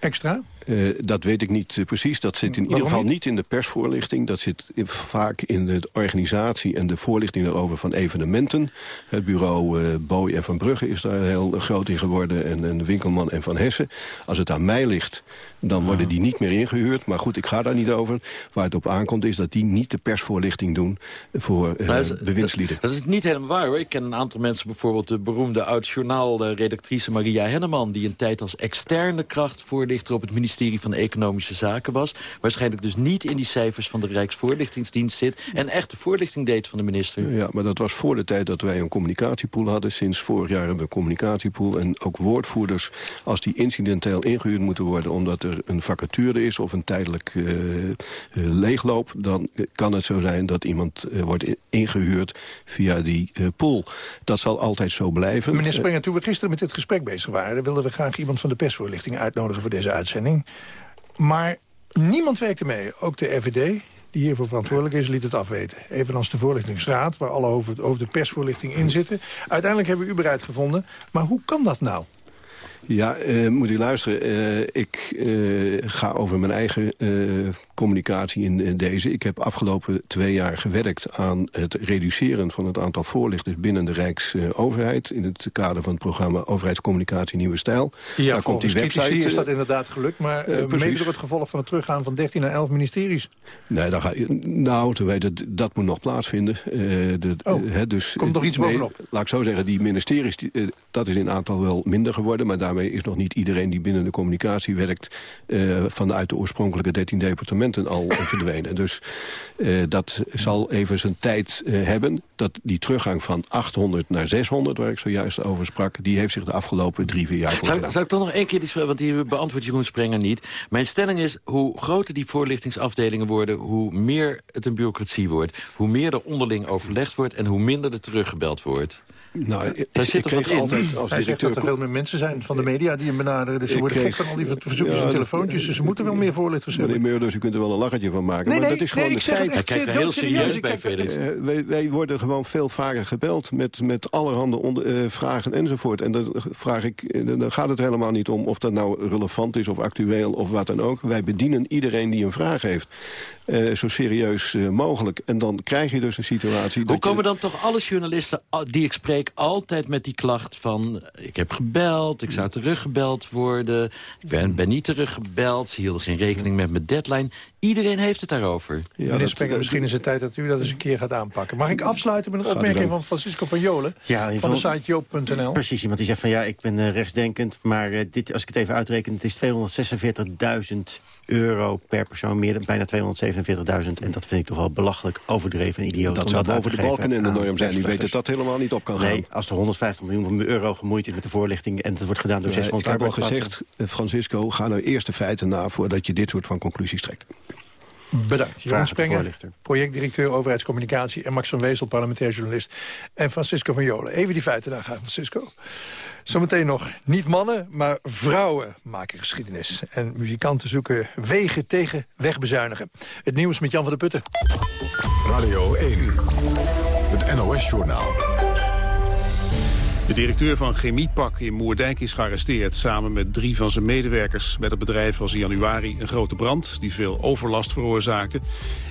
Extra? Eh, dat weet ik niet eh, precies. Dat zit in ieder geval niet? niet in de persvoorlichting. Dat zit in- vaak in de organisatie en de voorlichting daarover van evenementen. Het bureau Boy en Van Brugge is daar heel groot in geworden. En, en Winkelman en Van Hessen. Als het aan mij ligt, dan worden die niet meer ingehuurd. Maar goed, ik ga daar niet over. Waar het op aankomt is dat die niet de persvoorlichting doen voor Maar dat is- bewindslieden. Dat is niet helemaal waar hoor. Ik ken een aantal mensen, bijvoorbeeld de beroemde oud-journaal-redactrice Maria Henneman... die een tijd als externe kracht voorlichter op het ministerie van Economische Zaken was. Waarschijnlijk dus niet in die cijfers van de Rijksvoorlichtingsdienst zit... en echt de voorlichting deed van de minister. Ja, maar dat was voor de tijd dat wij een communicatiepool hadden. Sinds vorig jaar hebben we een communicatiepool. En ook woordvoerders, als die incidenteel ingehuurd moeten worden... omdat er een vacature is of een tijdelijk eh, eh, leegloop... dan kan het zo zijn dat iemand eh, wordt ingehuurd via die eh, pool. Dat zal altijd zo blijven. Meneer Sprenger, toen we gisteren met dit gesprek bezig waren... wilden we graag iemand van de persvoorlichting uitnodigen voor deze uitzending. Maar niemand werkte mee. Ook de RVD, die hiervoor verantwoordelijk is, liet het afweten. Evenals de voorlichtingsraad, waar alle over, de persvoorlichting in zitten. Uiteindelijk hebben we u bereid gevonden. Maar hoe kan dat nou? Ja, eh, moet u luisteren. Eh, ik eh, ga over mijn eigen communicatie in, deze. Ik heb afgelopen twee jaar gewerkt aan het reduceren van het aantal voorlichters binnen de Rijksoverheid. in het kader van het programma Overheidscommunicatie Nieuwe Stijl. Ja, Daar komt die website. is dat inderdaad gelukt, maar uh, mede door het gevolg van het teruggaan van 13 naar 11 ministeries. Nee, dan ga je, nou, dat, dat moet nog plaatsvinden. de, oh, dus, komt nog iets bovenop? Laat ik zo zeggen, die ministeries, die, dat is in aantal wel minder geworden. Maar daarmee is nog niet iedereen die binnen de communicatie werkt... Uh, vanuit de oorspronkelijke 13 departementen al <laughs> verdwenen. Dus uh, dat zal even zijn tijd uh, hebben. Dat die teruggang van 800 naar 600, waar ik zojuist over sprak... die heeft zich de afgelopen drie, vier jaar zou, zou ik toch nog één keer, die, want die beantwoordt Jeroen Sprenger niet. Mijn stelling is, hoe groter die voorlichtingsafdelingen worden... hoe meer het een bureaucratie wordt. Hoe meer er onderling overlegd wordt... en hoe minder er teruggebeld wordt. Nou, Daar zit ik kreeg altijd als Hij directeur... dat er veel meer mensen zijn van de media die hem benaderen. Dus ze worden gek van al die verzoekjes en telefoontjes. Dus ze moeten wel meer voorlichters hebben. Meneer Meurders, u kunt er wel een lachertje van maken. maar dat is gewoon het feit. Hij kijkt er heel serieus bij, Felix. Uh, wij, wij, worden gewoon veel vaker gebeld met, met allerhande onder, uh, vragen enzovoort. En dan, vraag ik, dan gaat het helemaal niet om of dat nou relevant is of actueel of wat dan ook. Wij bedienen iedereen die een vraag heeft. Uh, zo serieus mogelijk. En dan krijg je dus een situatie... Hoe komen dan toch alle journalisten die ik spreek altijd met die klacht van... ik heb gebeld, ik zou teruggebeld worden... ik ben, ben niet teruggebeld, ze hielden geen rekening met mijn deadline. Iedereen heeft het daarover. Ja, Meneer Spenger, misschien is het tijd dat u dat eens een keer gaat aanpakken. Mag ik afsluiten met een opmerking van Francisco van Jolen? Ja, van de site joop.nl. Precies, iemand die zegt van ja, ik ben uh, rechtsdenkend... maar uh, dit, als ik het even uitreken, het is 246.000 euro per persoon. Meer dan bijna 247.000. En dat vind ik toch wel belachelijk overdreven en idioot. Dat zou boven de balken in de norm zijn. U weet dat dat helemaal niet op kan gaan. Nee, als er 150 miljoen euro gemoeid is met de voorlichting... en dat wordt gedaan door 600 nee, Ik heb al gezegd, eh, Francisco, ga nou eerst de feiten na... voordat je dit soort van conclusies trekt. Bedankt. Jeroen Sprenger, projectdirecteur overheidscommunicatie... en Max van Wezel, parlementair journalist. En Francisco van Jolen. Even die feiten daar gaan, Francisco. Zometeen nog niet mannen, maar vrouwen maken geschiedenis. En muzikanten zoeken wegen tegen wegbezuinigen. Het nieuws met Jan van der Putten. Radio 1, het NOS-journaal. De directeur van Chemiepak in Moerdijk is gearresteerd... samen met drie van zijn medewerkers. Bij het bedrijf was in januari een grote brand... die veel overlast veroorzaakte.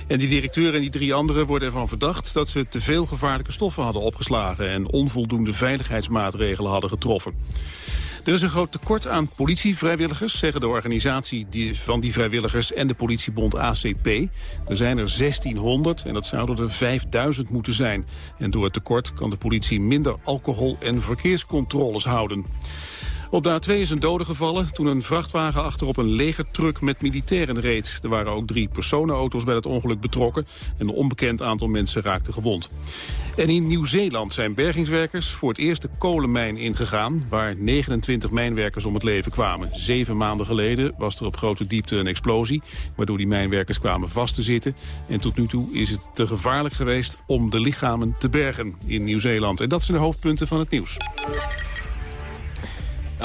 En die directeur en die drie anderen worden ervan verdacht... dat ze te veel gevaarlijke stoffen hadden opgeslagen... en onvoldoende veiligheidsmaatregelen hadden getroffen. Er is een groot tekort aan politievrijwilligers, zeggen de organisatie van die vrijwilligers en de politiebond ACP. Er zijn er 1600 en dat zouden er 5000 moeten zijn. En door het tekort kan de politie minder alcohol- en verkeerscontroles houden. Op de A2 is een dode gevallen toen een vrachtwagen achterop een legertruck met militairen reed. Er waren ook drie personenauto's bij het ongeluk betrokken en een onbekend aantal mensen raakten gewond. En in Nieuw-Zeeland zijn bergingswerkers voor het eerst de kolenmijn ingegaan... waar 29 mijnwerkers om het leven kwamen. Zeven maanden geleden was er op grote diepte een explosie... waardoor die mijnwerkers kwamen vast te zitten. En tot nu toe is het te gevaarlijk geweest om de lichamen te bergen in Nieuw-Zeeland. En dat zijn de hoofdpunten van het nieuws.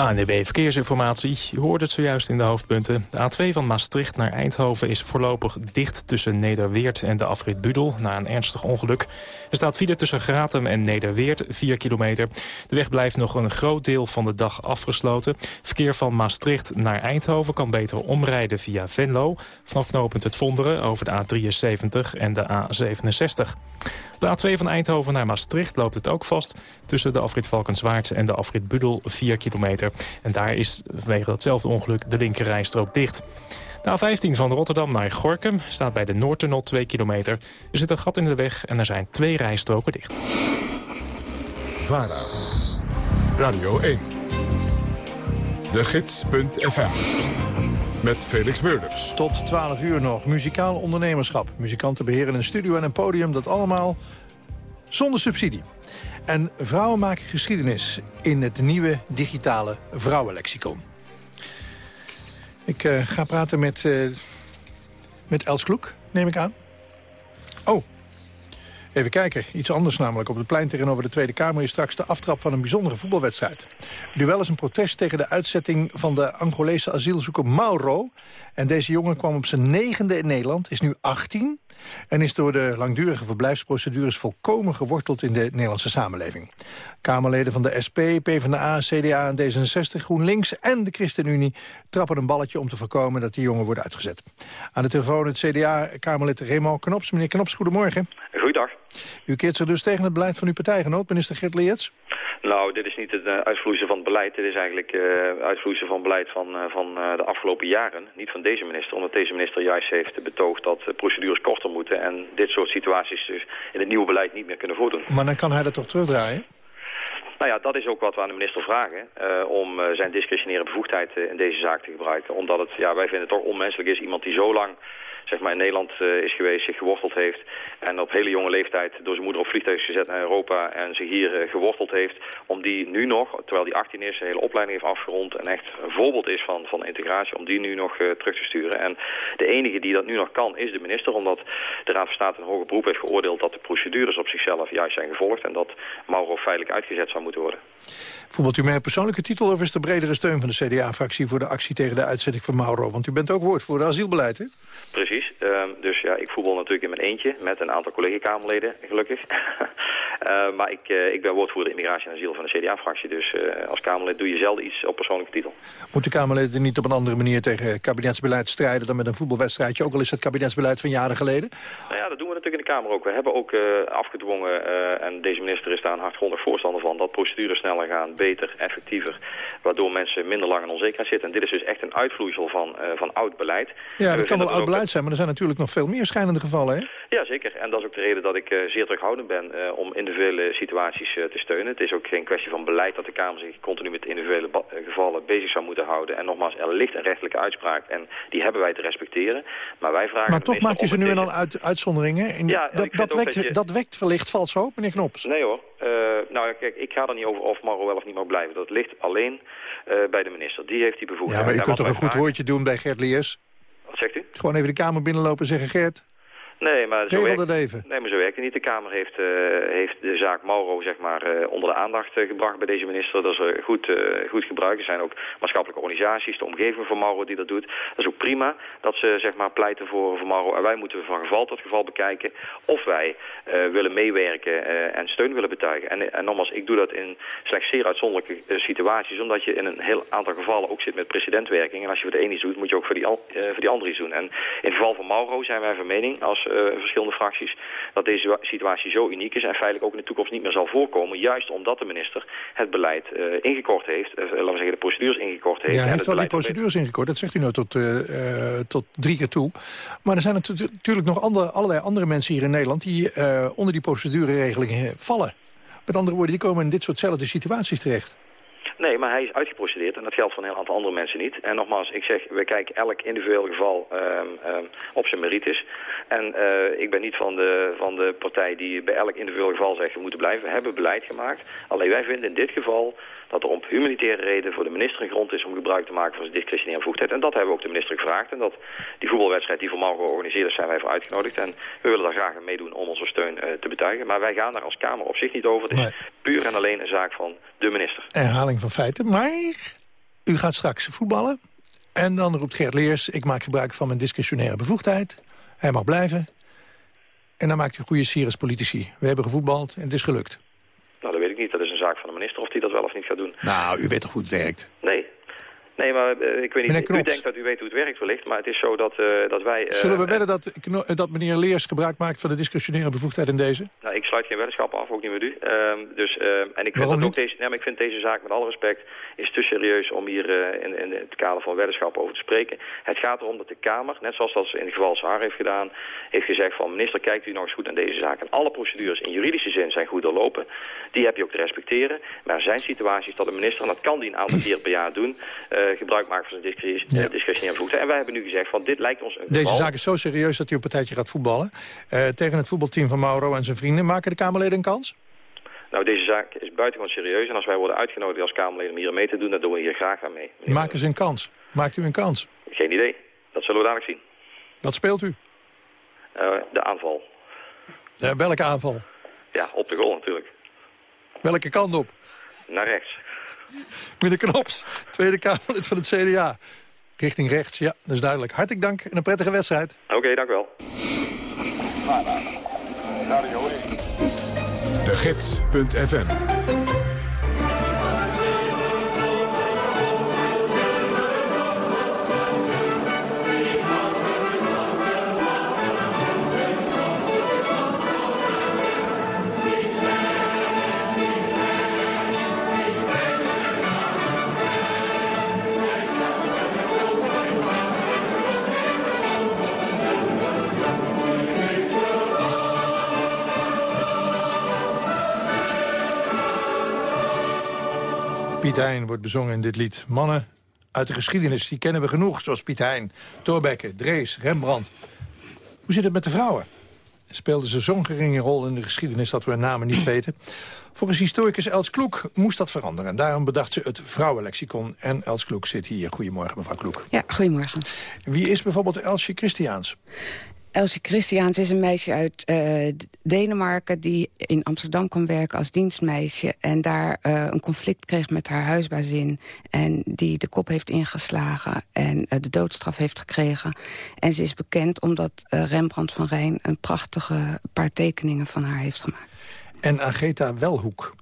ANDB Verkeersinformatie. Je hoort het zojuist in de hoofdpunten. De A2 van Maastricht naar Eindhoven is voorlopig dicht tussen Nederweert en de afrit Budel... na een ernstig ongeluk. Er staat file tussen Gratum en Nederweert, 4 kilometer. De weg blijft nog een groot deel van de dag afgesloten. Verkeer van Maastricht naar Eindhoven kan beter omrijden via Venlo... vanaf knooppunt Het Vonderen over de A73 en de A67. De A2 van Eindhoven naar Maastricht loopt het ook vast... tussen de afrit Valkenswaard en de afrit Budel 4 kilometer. En daar is vanwege datzelfde ongeluk de linkerrijstrook dicht. De A15 van Rotterdam naar Gorkum staat bij de Noordtunnel 2 kilometer. Er zit een gat in de weg en er zijn twee rijstroken dicht. VARA, Radio 1, de gids.fm, met Felix Meurders. Tot 12 uur nog. Muzikaal ondernemerschap. Muzikanten beheren een studio en een podium. Dat allemaal zonder subsidie. En vrouwen maken geschiedenis in het nieuwe digitale vrouwenlexicon. Ik uh, ga praten met, uh, met Els Kloek, neem ik aan. Oh, Even kijken, iets anders namelijk. Op het plein tegenover de Tweede Kamer is straks de aftrap van een bijzondere voetbalwedstrijd. Duel is een protest tegen de uitzetting van de Angolese asielzoeker Mauro. En deze jongen kwam op zijn negende in Nederland, is nu 18... en is door de langdurige verblijfsprocedures volkomen geworteld in de Nederlandse samenleving. Kamerleden van de SP, PvdA, CDA en D66, GroenLinks en de ChristenUnie trappen een balletje om te voorkomen dat die jongen wordt uitgezet. Aan de telefoon het CDA-Kamerlid Raymond Knops. Meneer Knops, goedemorgen. U keert zich dus tegen het beleid van uw partijgenoot, minister Gert Leerts? Nou, dit is niet het uh, van het beleid. Dit is eigenlijk uh, uitvloeisel van beleid van, uh, van de afgelopen jaren. Niet van deze minister, omdat deze minister juist heeft betoogd dat procedures korter moeten... en dit soort situaties dus in het nieuwe beleid niet meer kunnen voordoen. Maar dan kan hij dat toch terugdraaien? Nou ja, dat is ook wat we aan de minister vragen. Uh, om uh, zijn discretionaire bevoegdheid uh, in deze zaak te gebruiken. Omdat het, ja, wij vinden het toch onmenselijk is. Iemand die zo lang zeg maar, in Nederland is geweest, zich geworteld heeft. En op hele jonge leeftijd door zijn moeder op vliegtuig is gezet naar Europa. En zich hier geworteld heeft. Om die nu nog, terwijl die 18 is, zijn hele opleiding heeft afgerond. En echt een voorbeeld is van, van integratie. Om die nu nog terug te sturen. En de enige die dat nu nog kan is de minister. Omdat de Raad van State een hoger beroep heeft geoordeeld dat de procedures op zichzelf juist zijn gevolgd. En dat Mauro feitelijk uitgezet zou moeten worden. Voetbalt u mij een persoonlijke titel of is er bredere steun van de CDA-fractie... voor de actie tegen de uitzetting van Mauro? Want u bent ook woordvoerder asielbeleid, hè? Precies. Uh, dus ja, ik voetbal natuurlijk in mijn eentje met een aantal collega-kamerleden, gelukkig. uh, <laughs> maar ik, uh, ik ben woordvoerder immigratie en asiel van de CDA-fractie. Dus als Kamerlid doe je zelden iets op persoonlijke titel. Moeten Kamerleden niet op een andere manier tegen kabinetsbeleid strijden... dan met een voetbalwedstrijdje, ook al is het kabinetsbeleid van jaren geleden? Nou ja, dat doen we natuurlijk in de Kamer ook. We hebben ook afgedwongen, en deze minister is daar een hardgrondig voorstander van... dat procedures sneller gaan, beter, effectiever. Waardoor mensen minder lang in onzekerheid zitten. En dit is dus echt een uitvloeisel van, van oud beleid. Ja, dat kan wel oud beleid zijn, maar er zijn natuurlijk nog veel meer schijnende gevallen, hè? Ja, zeker. En dat is ook de reden dat ik uh, zeer terughoudend ben uh, om individuele situaties uh, te steunen. Het is ook geen kwestie van beleid dat de Kamer zich continu met individuele gevallen bezig zou moeten houden. En nogmaals, er ligt een rechtelijke uitspraak en die hebben wij te respecteren. Maar wij vragen... Maar toch maakt u ze nu en dan uit, uitzonderingen? ja, dat, dat, wekt, je... dat wekt wellicht vals hoop, meneer Knops. Nee hoor. nou kijk, ik ga er niet over of Maro wel of niet mag blijven. Dat ligt alleen bij de minister. Die heeft die bevoegdheid. Ja, maar u kunt toch een goed woordje doen bij Gert Leers? Zegt u? Gewoon even de Kamer binnenlopen en zeggen... Gert, Nee, maar zo werkt. Nee, maar zo werkt het niet. De Kamer heeft, uh, heeft de zaak Mauro zeg maar, uh, onder de aandacht uh, gebracht bij deze minister. Dat is goed, goed gebruikt. Er zijn ook maatschappelijke organisaties, de omgeving van Mauro die dat doet. Dat is ook prima dat ze zeg maar, pleiten voor, voor Mauro. En wij moeten van geval tot geval bekijken of wij willen meewerken en steun willen betuigen. En, en nogmaals, ik doe dat in slechts zeer uitzonderlijke situaties. Omdat je in een heel aantal gevallen ook zit met precedentwerking. En als je voor de ene iets doet, moet je ook voor die, al, voor die andere iets doen. En in het geval van Mauro zijn wij van mening als verschillende fracties... dat deze situatie zo uniek is en feitelijk ook in de toekomst niet meer zal voorkomen. Juist omdat de minister het beleid uh, ingekort heeft. Uh, laten we zeggen, de procedures ingekort heeft. Ja, hij heeft wel die procedures ingekort. Dat zegt u nou tot, tot drie keer toe. Maar er zijn natuurlijk nog andere, allerlei andere mensen hier in Nederland... die onder die procedureregelingen vallen. Met andere woorden, die komen in dit soortzelfde situaties terecht. Nee, maar hij is uitgeprocedeerd en dat geldt voor een heel aantal andere mensen niet. En nogmaals, ik zeg, we kijken elk individueel geval um, um, op zijn merites. En uh, ik ben niet van de, van de partij die bij elk individueel geval zegt, we moeten blijven. We hebben beleid gemaakt. Alleen wij vinden in dit geval dat er om humanitaire reden voor de minister een grond is om gebruik te maken van zijn discretionaire bevoegdheid. En dat hebben we ook de minister gevraagd. En dat die voetbalwedstrijd die voormalig georganiseerd is, zijn wij voor uitgenodigd. En we willen daar graag aan meedoen om onze steun uh, te betuigen. Maar wij gaan daar als Kamer op zich niet over. Het is nee. puur en alleen een zaak van de minister. Herhaling van feiten. Maar u gaat straks voetballen. En dan roept Geert Leers, ik maak gebruik van mijn discretionaire bevoegdheid. Hij mag blijven. En dan maakt u goede Sirius politici. We hebben gevoetbald en het is gelukt. Nou, dat weet ik niet. Dat is van de minister of die dat wel of niet gaat doen. Nou, u weet toch hoe het werkt? Nee. Nee, maar uh, ik weet niet, u denkt dat u weet hoe het werkt wellicht, maar het is zo dat, uh, dat wij... Uh, Zullen we wedden dat, dat meneer Leers gebruik maakt van de discretionaire bevoegdheid in deze? Nou, ik sluit geen weddenschap af, ook niet met u. Uh, dus, en ik vind, dat ook deze, nee, maar ik vind deze zaak met alle respect is te serieus om hier in, in, het kader van weddenschap over te spreken. Het gaat erom dat de Kamer, net zoals dat ze in het geval Saar heeft gedaan, heeft gezegd van minister, kijkt u nog eens goed naar deze zaak. En alle procedures in juridische zin zijn goed doorlopen. Die heb je ook te respecteren. Maar er zijn situaties dat de minister, en dat kan die een aantal keer per jaar doen, gebruik maken van zijn discretionaire ja. bevoegdheid. En wij hebben nu gezegd van dit lijkt ons een Deze geval. zaak is zo serieus dat u een partijtje gaat voetballen. Uh, tegen het voetbalteam van Mauro en zijn vrienden. Maken de Kamerleden een kans? Nou, deze zaak is buitengewoon serieus. En als wij worden uitgenodigd als Kamerleden om hier mee te doen, dan doen we hier graag aan mee. Maken ze een kans? Maakt u een kans? Geen idee. Dat zullen we dadelijk zien. Wat speelt u? Uh, de aanval. Ja, welke aanval? Ja, op de goal natuurlijk. Welke kant op? Naar rechts. <laughs> Meneer Knops, Tweede Kamerlid van het CDA. Richting rechts, ja, dat is duidelijk. Hartelijk dank en een prettige wedstrijd. Oké, dank u wel. De Gids.fm Piet Hein wordt bezongen in dit lied. Mannen uit de geschiedenis, die kennen we genoeg. Zoals Piet Hein, Thorbecke, Drees, Rembrandt. Hoe zit het met de vrouwen? Speelden ze zo'n geringe rol in de geschiedenis dat we hun namen niet weten? Volgens historicus Els Kloek moest dat veranderen. En daarom bedacht ze het vrouwenlexicon. En Els Kloek zit hier. Goedemorgen, mevrouw Kloek. Ja, goedemorgen. Wie is bijvoorbeeld Elsje Christiaans? Elsje Christiaans is een meisje uit uh, Denemarken... die in Amsterdam kon werken als dienstmeisje... en daar uh, een conflict kreeg met haar huisbazin... en die de kop heeft ingeslagen en uh, de doodstraf heeft gekregen. En ze is bekend omdat Rembrandt van Rijn... een prachtige paar tekeningen van haar heeft gemaakt. En Agatha Welhoek?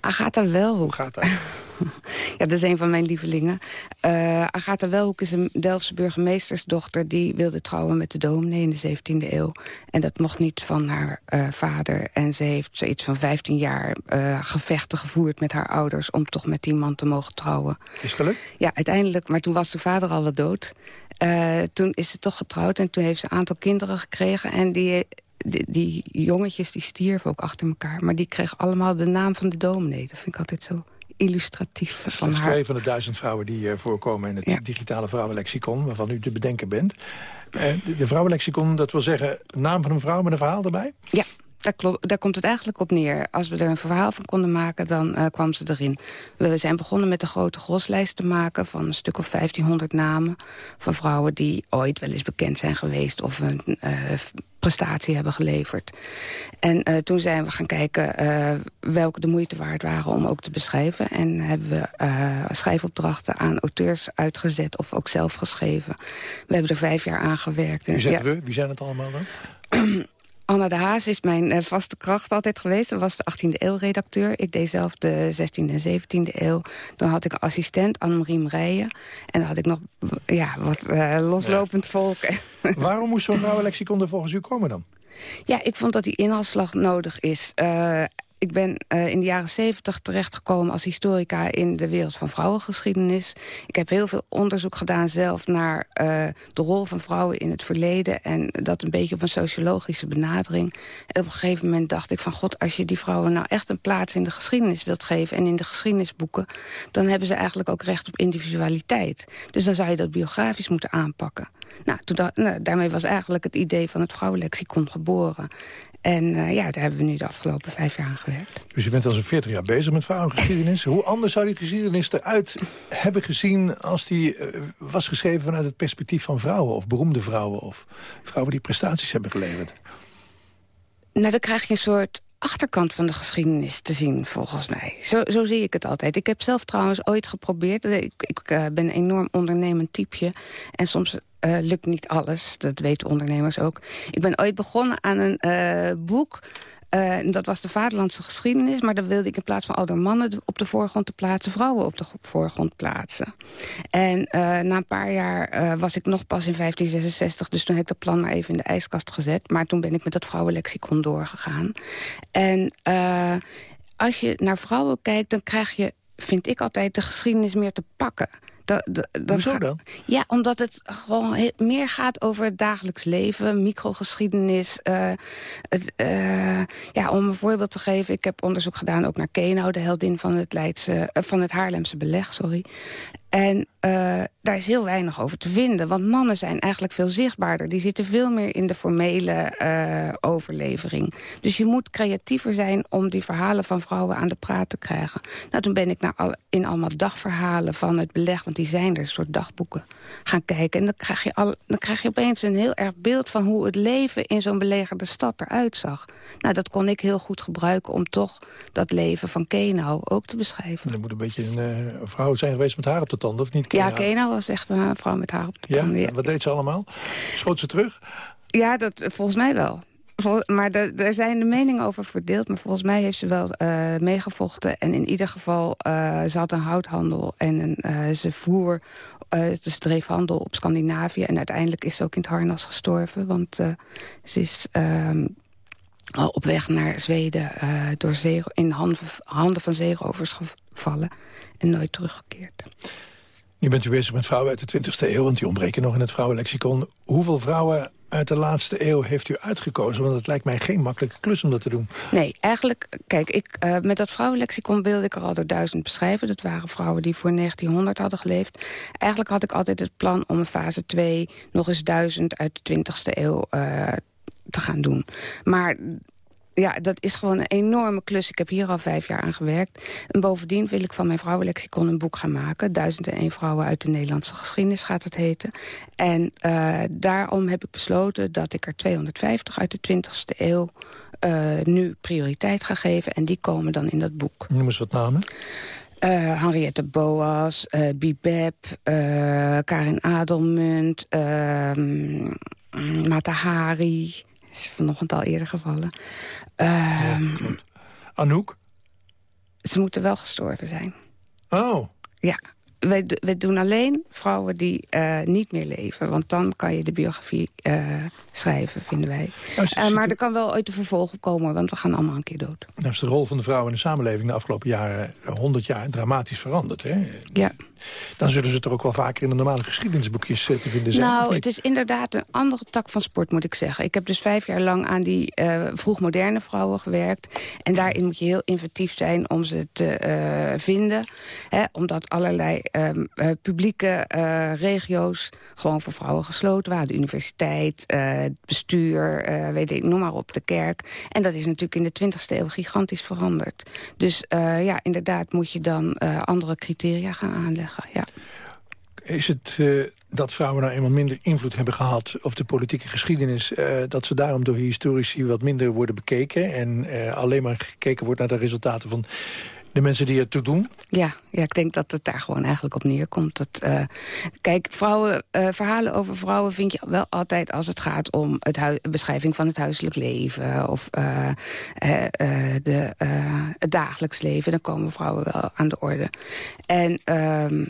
Agatha Welhoek. Hoe gaat dat? ja, dat is een van mijn lievelingen. Uh, Agatha Welhoek is een Delftse burgemeestersdochter... die wilde trouwen met de dominee in de 17e eeuw. En dat mocht niet van haar uh, vader. En ze heeft zoiets van 15 jaar uh, gevechten gevoerd met haar ouders... om toch met die man te mogen trouwen. Is gelukt? Ja, uiteindelijk. Maar toen was de vader al wat dood. toen is ze toch getrouwd en toen heeft ze een aantal kinderen gekregen. En die die, die, jongetjes die stierven ook achter elkaar. Maar die kregen allemaal de naam van de dominee. Dat vind ik altijd zo illustratief van Slechts haar. twee van de duizend vrouwen die uh, voorkomen in het ja. digitale vrouwenlexicon... waarvan u te bedenken bent. Uh, de, de vrouwenlexicon, dat wil zeggen naam van een vrouw met een verhaal erbij? Ja, daar, klopt, daar komt het eigenlijk op neer. Als we er een verhaal van konden maken, dan uh, kwam ze erin. We zijn begonnen met een grote groslijst te maken... van een stuk of 1500 namen van vrouwen die ooit wel eens bekend zijn geweest... of een uh, prestatie hebben geleverd. En uh, toen zijn we gaan kijken welke de moeite waard waren om ook te beschrijven. En hebben we schrijfopdrachten aan auteurs uitgezet of ook zelf geschreven. We hebben er vijf jaar aan gewerkt. Wie zetten ja. we? Wie zijn het allemaal dan? <clears throat> Anna de Haas is mijn uh, vaste kracht altijd geweest. Dat was de 18e eeuw redacteur. Ik deed zelf de 16e en 17e eeuw. Dan had ik een assistent, Annemarie Mrijen. En dan had ik nog ja, wat uh, loslopend ja. volk. <laughs> Waarom moest zo'n vrouwenlexicon er volgens u komen dan? Ja, ik vond dat die inhaalslag nodig is. Uh, ik ben uh, in de jaren zeventig terechtgekomen als historica in de wereld van vrouwengeschiedenis. Ik heb heel veel onderzoek gedaan zelf naar uh, de rol van vrouwen in het verleden. En dat een beetje op een sociologische benadering. En op een gegeven moment dacht ik van god, als je die vrouwen nou echt een plaats in de geschiedenis wilt geven en in de geschiedenisboeken, dan hebben ze eigenlijk ook recht op individualiteit. Dus dan zou je dat biografisch moeten aanpakken. Nou, nou, daarmee was eigenlijk het idee van het vrouwenlexicon geboren. En uh, ja, daar hebben we nu de afgelopen vijf jaar aan gewerkt. Dus je bent al zo'n 40 jaar bezig met vrouwengeschiedenis. Hoe anders zou die geschiedenis eruit hebben gezien... als die uh, was geschreven vanuit het perspectief van vrouwen... of beroemde vrouwen of vrouwen die prestaties hebben geleverd? Nou, dan krijg je een soort achterkant van de geschiedenis te zien, volgens mij. Zo, zo zie ik het altijd. Ik heb zelf trouwens ooit geprobeerd. Ik, ik uh, ben een enorm ondernemend typeje. En soms uh, lukt niet alles. Dat weten ondernemers ook. Ik ben ooit begonnen aan een uh, boek... Uh, dat was de vaderlandse geschiedenis, maar dan wilde ik in plaats van oude mannen op de voorgrond te plaatsen, vrouwen op de voorgrond plaatsen. En na een paar jaar was ik nog pas in 1566, dus toen heb ik dat plan maar even in de ijskast gezet. Maar toen ben ik met dat vrouwenlexicon doorgegaan. En als je naar vrouwen kijkt, dan krijg je, vind ik altijd, de geschiedenis meer te pakken. Dat, dat, dat Hoezo dan? Ja, omdat het gewoon heel, meer gaat over het dagelijks leven, microgeschiedenis. Uh, het, uh, ja, om een voorbeeld te geven, ik heb onderzoek gedaan ook naar Kenau, de heldin van het, Leidse, uh, van het Haarlemse beleg. Sorry. En uh, daar is heel weinig over te vinden. Want mannen zijn eigenlijk veel zichtbaarder. Die zitten veel meer in de formele uh, overlevering. Dus je moet creatiever zijn om die verhalen van vrouwen aan de praat te krijgen. Nou, toen ben ik naar al, in allemaal dagverhalen van het beleg... want die zijn er, een soort dagboeken, gaan kijken. En dan krijg je, al, dan krijg je opeens een heel erg beeld... van hoe het leven in zo'n belegerde stad eruit zag. Nou, dat kon ik heel goed gebruiken om toch dat leven van Kenau ook te beschrijven. Er moet een beetje een uh, vrouw zijn geweest met haar op de tanden, of niet? Ja, Kenau was echt een vrouw met haar op de tanden. Ja? Wat deed ze allemaal? Schoot ze terug? Ja, dat, volgens mij wel. Vol, maar daar zijn de meningen over verdeeld. Maar volgens mij heeft ze wel uh, meegevochten. En in ieder geval, uh, ze had een houthandel. En een, uh, ze voer, dus dreef handel op Scandinavië. En uiteindelijk is ze ook in het harnas gestorven. Want ze is al op weg naar Zweden door zee, in handen, handen van zeerovers gevallen. En nooit teruggekeerd. Nu bent u bezig met vrouwen uit de 20e eeuw, want die ontbreken nog in het vrouwenlexicon. Hoeveel vrouwen uit de laatste eeuw heeft u uitgekozen? Want het lijkt mij geen makkelijke klus om dat te doen. Nee, eigenlijk, kijk, ik, uh, met dat vrouwenlexicon wilde ik er al door duizend beschrijven. Dat waren vrouwen die voor 1900 hadden geleefd. Eigenlijk had ik altijd het plan om een fase 2 nog eens duizend uit de 20e eeuw uh, te gaan doen. Maar ja, dat is gewoon een enorme klus. Ik heb hier al vijf jaar aan gewerkt. En bovendien wil ik van mijn vrouwenlexicon een boek gaan maken. Duizend en één vrouwen uit de Nederlandse geschiedenis gaat het heten. En uh, daarom heb ik besloten dat ik er 250 uit de 20e eeuw uh, nu prioriteit ga geven. En die komen dan in dat boek. Noem eens wat namen. Uh, Henriette Boas, uh, Bibeb, Karin Adelmunt, uh, Mata Hari is vanochtend al eerder gevallen. Ja, Anouk? Ze moeten wel gestorven zijn. Oh. Ja, wij, wij doen alleen vrouwen die uh, niet meer leven. Want dan kan je de biografie uh, schrijven, vinden wij. Nou, uh, maar er kan wel uit de vervolg komen, want we gaan allemaal een keer dood. Nou is de rol van de vrouw in de samenleving de afgelopen jaren... 100 jaar dramatisch veranderd, hè? Ja. Dan zullen ze toch ook wel vaker in de normale geschiedenisboekjes te vinden zijn. Nou, het is inderdaad een andere tak van sport, moet ik zeggen. Ik heb dus vijf jaar lang aan die vroegmoderne vrouwen gewerkt. En daarin moet je heel inventief zijn om ze te vinden. Hè, omdat allerlei uh, publieke uh, regio's gewoon voor vrouwen gesloten waren. De universiteit, uh, het bestuur, weet ik, noem maar op, de kerk. En dat is natuurlijk in de 20e eeuw gigantisch veranderd. Dus ja, inderdaad moet je dan andere criteria gaan aanleggen. Ja. Is het dat vrouwen nou eenmaal minder invloed hebben gehad op de politieke geschiedenis... Dat ze daarom door historici wat minder worden bekeken... en alleen maar gekeken wordt naar de resultaten van de mensen die het toe doen? Ja, ja, ik denk dat het daar gewoon eigenlijk op neerkomt. Dat, uh, kijk, vrouwen, uh, verhalen over vrouwen vind je wel altijd als het gaat om het beschrijving van het huiselijk leven of uh, de, het dagelijks leven. Dan komen vrouwen wel aan de orde. En ehm,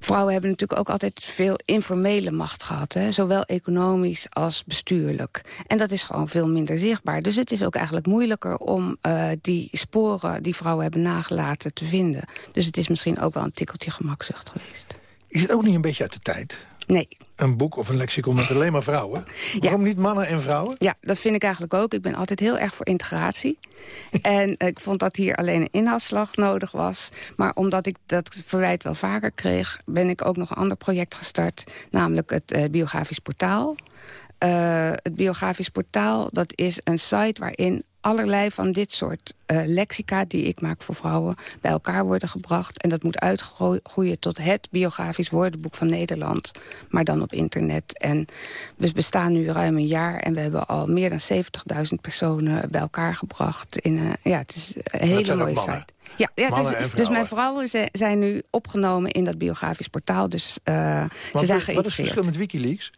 vrouwen hebben natuurlijk ook altijd veel informele macht gehad. Hè? Zowel economisch als bestuurlijk. En dat is gewoon veel minder zichtbaar. Dus het is ook eigenlijk moeilijker om die sporen die vrouwen hebben nagelaten te vinden. Dus het is misschien ook wel een tikkeltje gemakzucht geweest. Is het ook niet een beetje uit de tijd? Nee. Een boek of een lexicon met alleen maar vrouwen? <laughs> Waarom niet mannen en vrouwen? Ja, dat vind ik eigenlijk ook. Ik ben altijd heel erg voor integratie. <laughs> en ik vond dat hier alleen een inhaalslag nodig was. Maar omdat ik dat verwijt wel vaker kreeg... ben ik ook nog een ander project gestart. Namelijk het uh, biografisch portaal. Uh, het biografisch portaal dat is een site waarin allerlei van dit soort uh, lexica die ik maak voor vrouwen bij elkaar worden gebracht. En dat moet uitgroeien tot het biografisch woordenboek van Nederland. Maar dan op internet. En we bestaan nu ruim een jaar en we hebben al meer dan 70.000 personen bij elkaar gebracht. In, uh, ja, het is een hele mooie site. Ja, ja dus, dus, mijn vrouwen zijn nu opgenomen in dat biografisch portaal. Dus uh, ze zijn. Wat is het verschil met Wikileaks?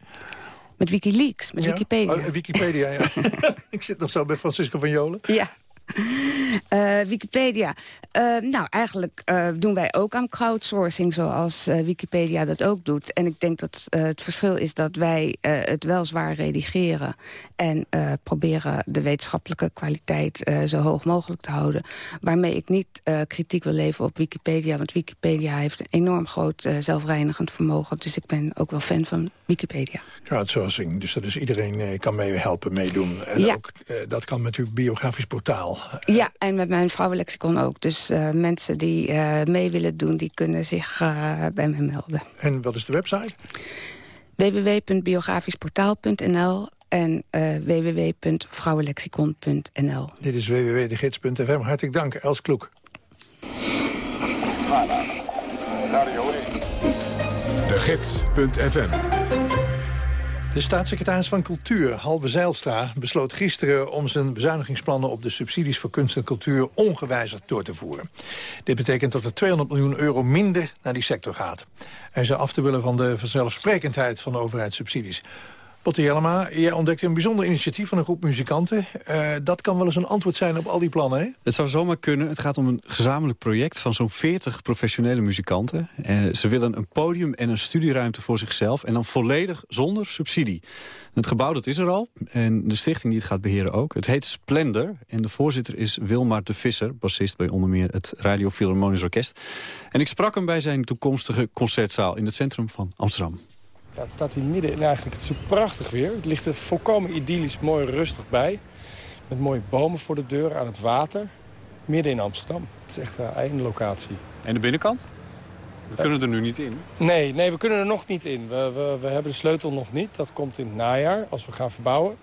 Met Wikileaks, met Wikipedia. Oh, Wikipedia, ja. <laughs> ik zit nog zo bij Francisco van Jolen. Ja. Uh, Wikipedia. Uh, nou, eigenlijk uh, doen wij ook aan crowdsourcing zoals Wikipedia dat ook doet. En ik denk dat het verschil is dat wij het wel zwaar redigeren... en proberen de wetenschappelijke kwaliteit zo hoog mogelijk te houden. Waarmee ik niet kritiek wil leveren op Wikipedia. Want Wikipedia heeft een enorm groot zelfreinigend vermogen. Dus ik ben ook wel fan van Wikipedia. Crowdsourcing, dus dat is iedereen kan mee helpen, meedoen. En ja. ook, dat kan met uw biografisch portaal. vrouwenlexicon.nl. Ja, en met mijn vrouwenlexicon ook. Dus uh, mensen die uh, mee willen doen, die kunnen zich uh, bij mij melden. En wat is de website? www.biografischportaal.nl en www.vrouwenlexicon.nl. Dit is www.degids.fm. Hartelijk dank, Els Kloek. De Gids.fm de staatssecretaris van Cultuur, Halbe Zijlstra, besloot gisteren om zijn bezuinigingsplannen op de subsidies voor kunst en cultuur ongewijzigd door te voeren. Dit betekent dat er 200 miljoen euro minder naar die sector gaat. Hij zei af te willen van de vanzelfsprekendheid van de overheidssubsidies. Botte Jellema, jij ontdekte een bijzonder initiatief van een groep muzikanten. Uh, dat kan wel eens een antwoord zijn op al die plannen, hè? Het zou zomaar kunnen. Het gaat om een gezamenlijk project van zo'n 40 professionele muzikanten. Uh, ze willen een podium en een studieruimte voor zichzelf... en dan volledig zonder subsidie. Het gebouw dat is er al en de stichting die het gaat beheren ook. Het heet Splendor en de voorzitter is Wilmar de Visser... bassist bij onder meer het Radio Philharmonisch Orkest. En ik sprak hem bij zijn toekomstige concertzaal in het centrum van Amsterdam. Ja, het staat hier midden in eigenlijk, het is zo prachtig weer. Het ligt er volkomen idyllisch mooi rustig bij. Met mooie bomen voor de deur aan het water. Midden in Amsterdam. Het is echt een locatie. En de binnenkant? We kunnen er nu niet in. Nee, nee we kunnen er nog niet in. We, we, we hebben de sleutel nog niet. Dat komt in het najaar, als we gaan verbouwen.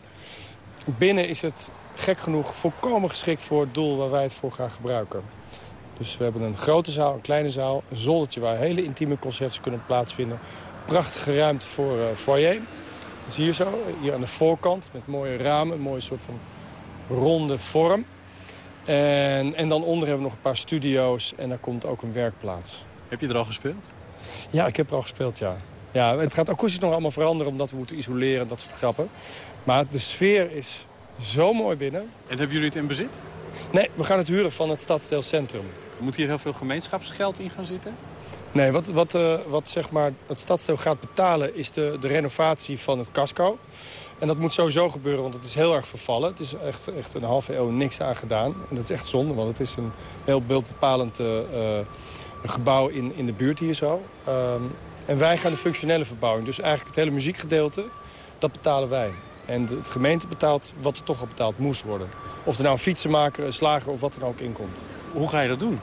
Binnen is het gek genoeg volkomen geschikt voor het doel waar wij het voor gaan gebruiken. Dus we hebben een grote zaal, een kleine zaal, een zoldertje waar hele intieme concerten kunnen plaatsvinden prachtige ruimte voor uh, foyer. Dat is hier zo, hier aan de voorkant met mooie ramen, een mooie soort van ronde vorm. En, en dan onder hebben we nog een paar studio's en daar komt ook een werkplaats. Heb je er al gespeeld? Ja, ik heb er al gespeeld, ja. Ja, het gaat akoestisch nog allemaal veranderen omdat we moeten isoleren en dat soort grappen. Maar de sfeer is zo mooi binnen. En hebben jullie het in bezit? Nee, we gaan het huren van het stadsdeelcentrum. Moet hier heel veel gemeenschapsgeld in gaan zitten? Nee, wat, wat, uh, wat zeg maar het stadsdeel gaat betalen is de, de renovatie van het casco. En dat moet sowieso gebeuren, want het is heel erg vervallen. Het is echt, echt een halve eeuw niks aan gedaan. En dat is echt zonde, want het is een heel beeldbepalend uh, gebouw in, in de buurt hier zo. Um, en wij gaan de functionele verbouwing. Dus eigenlijk het hele muziekgedeelte, dat betalen wij. En de, het gemeente betaalt wat er toch al betaald moest worden. Of er nou een fietsenmaker, een slager of wat er ook in komt. Hoe ga je dat doen?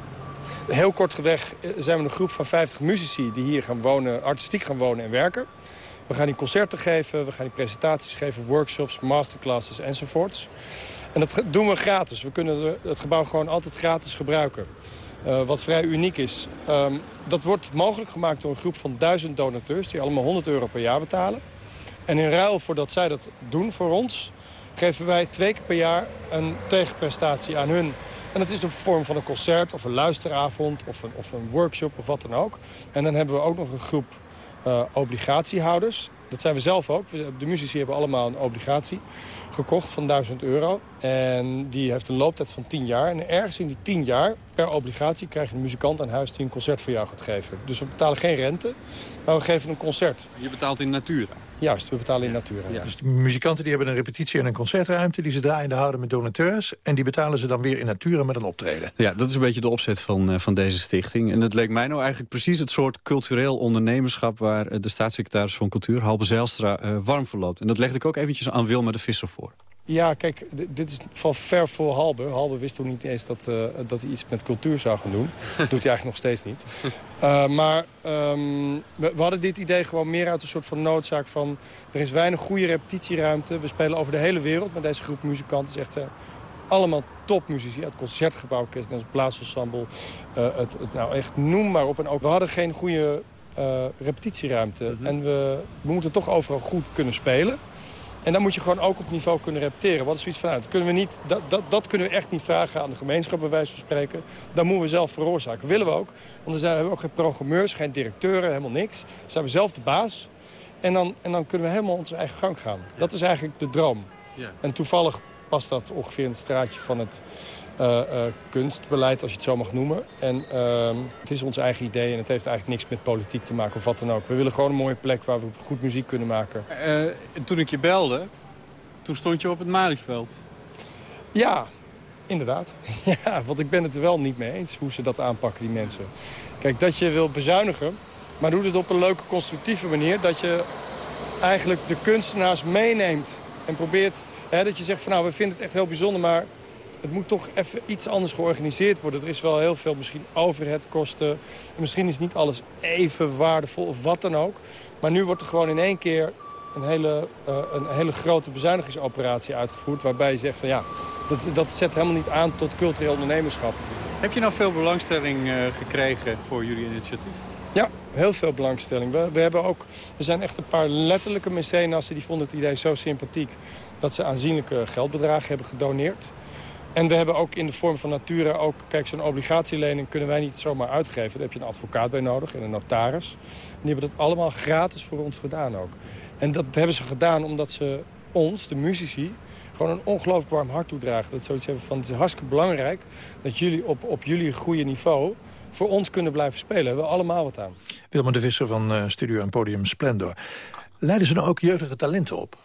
Heel kortweg zijn we een groep van 50 muzici die hier gaan wonen, artistiek gaan wonen en werken. We gaan die concerten geven, we gaan die presentaties geven, workshops, masterclasses enzovoorts. En dat doen we gratis. We kunnen het gebouw gewoon altijd gratis gebruiken. Uh, wat vrij uniek is. Um, dat wordt mogelijk gemaakt door een groep van duizend donateurs... die allemaal 100 euro per jaar betalen. En in ruil voor dat zij dat doen voor ons... geven wij twee keer per jaar een tegenprestatie aan hun en dat is de vorm van een concert of een luisteravond of een, of een workshop of wat dan ook. En dan hebben we ook nog een groep uh, obligatiehouders. Dat zijn we zelf ook. De muzici hebben allemaal een obligatie gekocht van 1000 euro. En die heeft een looptijd van 10 jaar. En ergens in die 10 jaar, per obligatie, krijg je een muzikant aan huis die een concert voor jou gaat geven. Dus we betalen geen rente, maar we geven een concert. Je betaalt in natura? Juist, we betalen in natura. Ja. Dus de muzikanten die hebben een repetitie en een concertruimte... die ze draaiende houden met donateurs... en die betalen ze dan weer in natura met een optreden. Ja, dat is een beetje de opzet van, uh, van deze stichting. En dat leek mij nou eigenlijk precies het soort cultureel ondernemerschap... waar uh, de staatssecretaris van Cultuur, Halbe Zijlstra, uh, warm voor loopt. En dat legde ik ook eventjes aan Wilma de Visser voor. Ja, kijk, dit is van ver voor Halbe. Halbe wist toen niet eens dat, uh, dat hij iets met cultuur zou gaan doen. Dat <laughs> doet hij eigenlijk nog steeds niet. Uh, maar um, we, we, hadden dit idee gewoon meer uit een soort van noodzaak van... er is weinig goede repetitieruimte. We spelen over de hele wereld met deze groep muzikanten. Het is echt uh, allemaal topmuzici. Het Concertgebouw, het Blaasensemble. Het, het, nou echt noem maar op. En ook, we hadden geen goede repetitieruimte. Mm -hmm. En we, we moeten toch overal goed kunnen spelen. En dan moet je gewoon ook op niveau kunnen repeteren. Wat is zoiets van, dat, kunnen we niet, dat, dat, dat kunnen we echt niet vragen aan de gemeenschap, bij wijze van spreken. Dat moeten we zelf veroorzaken. Willen we ook. Want dan zijn, we hebben ook geen programmeurs, geen directeuren, helemaal niks. Dan zijn we zelf de baas. En dan, en dan kunnen we helemaal onze eigen gang gaan. Dat is eigenlijk de droom. Ja. En toevallig past dat ongeveer in het straatje van het kunstbeleid, als je het zo mag noemen. En uh, het is ons eigen idee en het heeft eigenlijk niks met politiek te maken of wat dan ook. We willen gewoon een mooie plek waar we goed muziek kunnen maken. Uh, toen ik je belde, toen stond je op het Malieveld. Ja, inderdaad. <laughs> ja, want ik ben het er wel niet mee eens hoe ze dat aanpakken, die mensen. Kijk, dat je wil bezuinigen, maar doe het op een leuke, constructieve manier. Dat je eigenlijk de kunstenaars meeneemt en probeert... Hè, dat je zegt van nou, we vinden het echt heel bijzonder, maar het moet toch even iets anders georganiseerd worden. Er is wel heel veel misschien overheadkosten. Misschien is niet alles even waardevol of wat dan ook. Maar nu wordt er gewoon in één keer een hele, uh, een hele grote bezuinigingsoperatie uitgevoerd... waarbij je zegt van ja, dat, dat zet helemaal niet aan tot cultureel ondernemerschap. Heb je nou veel belangstelling uh, gekregen voor jullie initiatief? Ja, heel veel belangstelling. We, we, hebben ook, er zijn echt een paar letterlijke mecenassen... die vonden het idee zo sympathiek dat ze aanzienlijke geldbedragen hebben gedoneerd. En we hebben ook in de vorm van Natura ook... Kijk, zo'n obligatielening kunnen wij niet zomaar uitgeven. Daar heb je een advocaat bij nodig en een notaris. En die hebben dat allemaal gratis voor ons gedaan ook. En dat hebben ze gedaan omdat ze ons, de muzici... gewoon een ongelooflijk warm hart toedragen. Dat zoiets hebben van, het is hartstikke belangrijk... dat jullie op, op jullie goede niveau voor ons kunnen blijven spelen. Daar hebben we allemaal wat aan. Wilma de Visser van uh, Studio en Podium Splendor. Leiden ze nou ook jeugdige talenten op?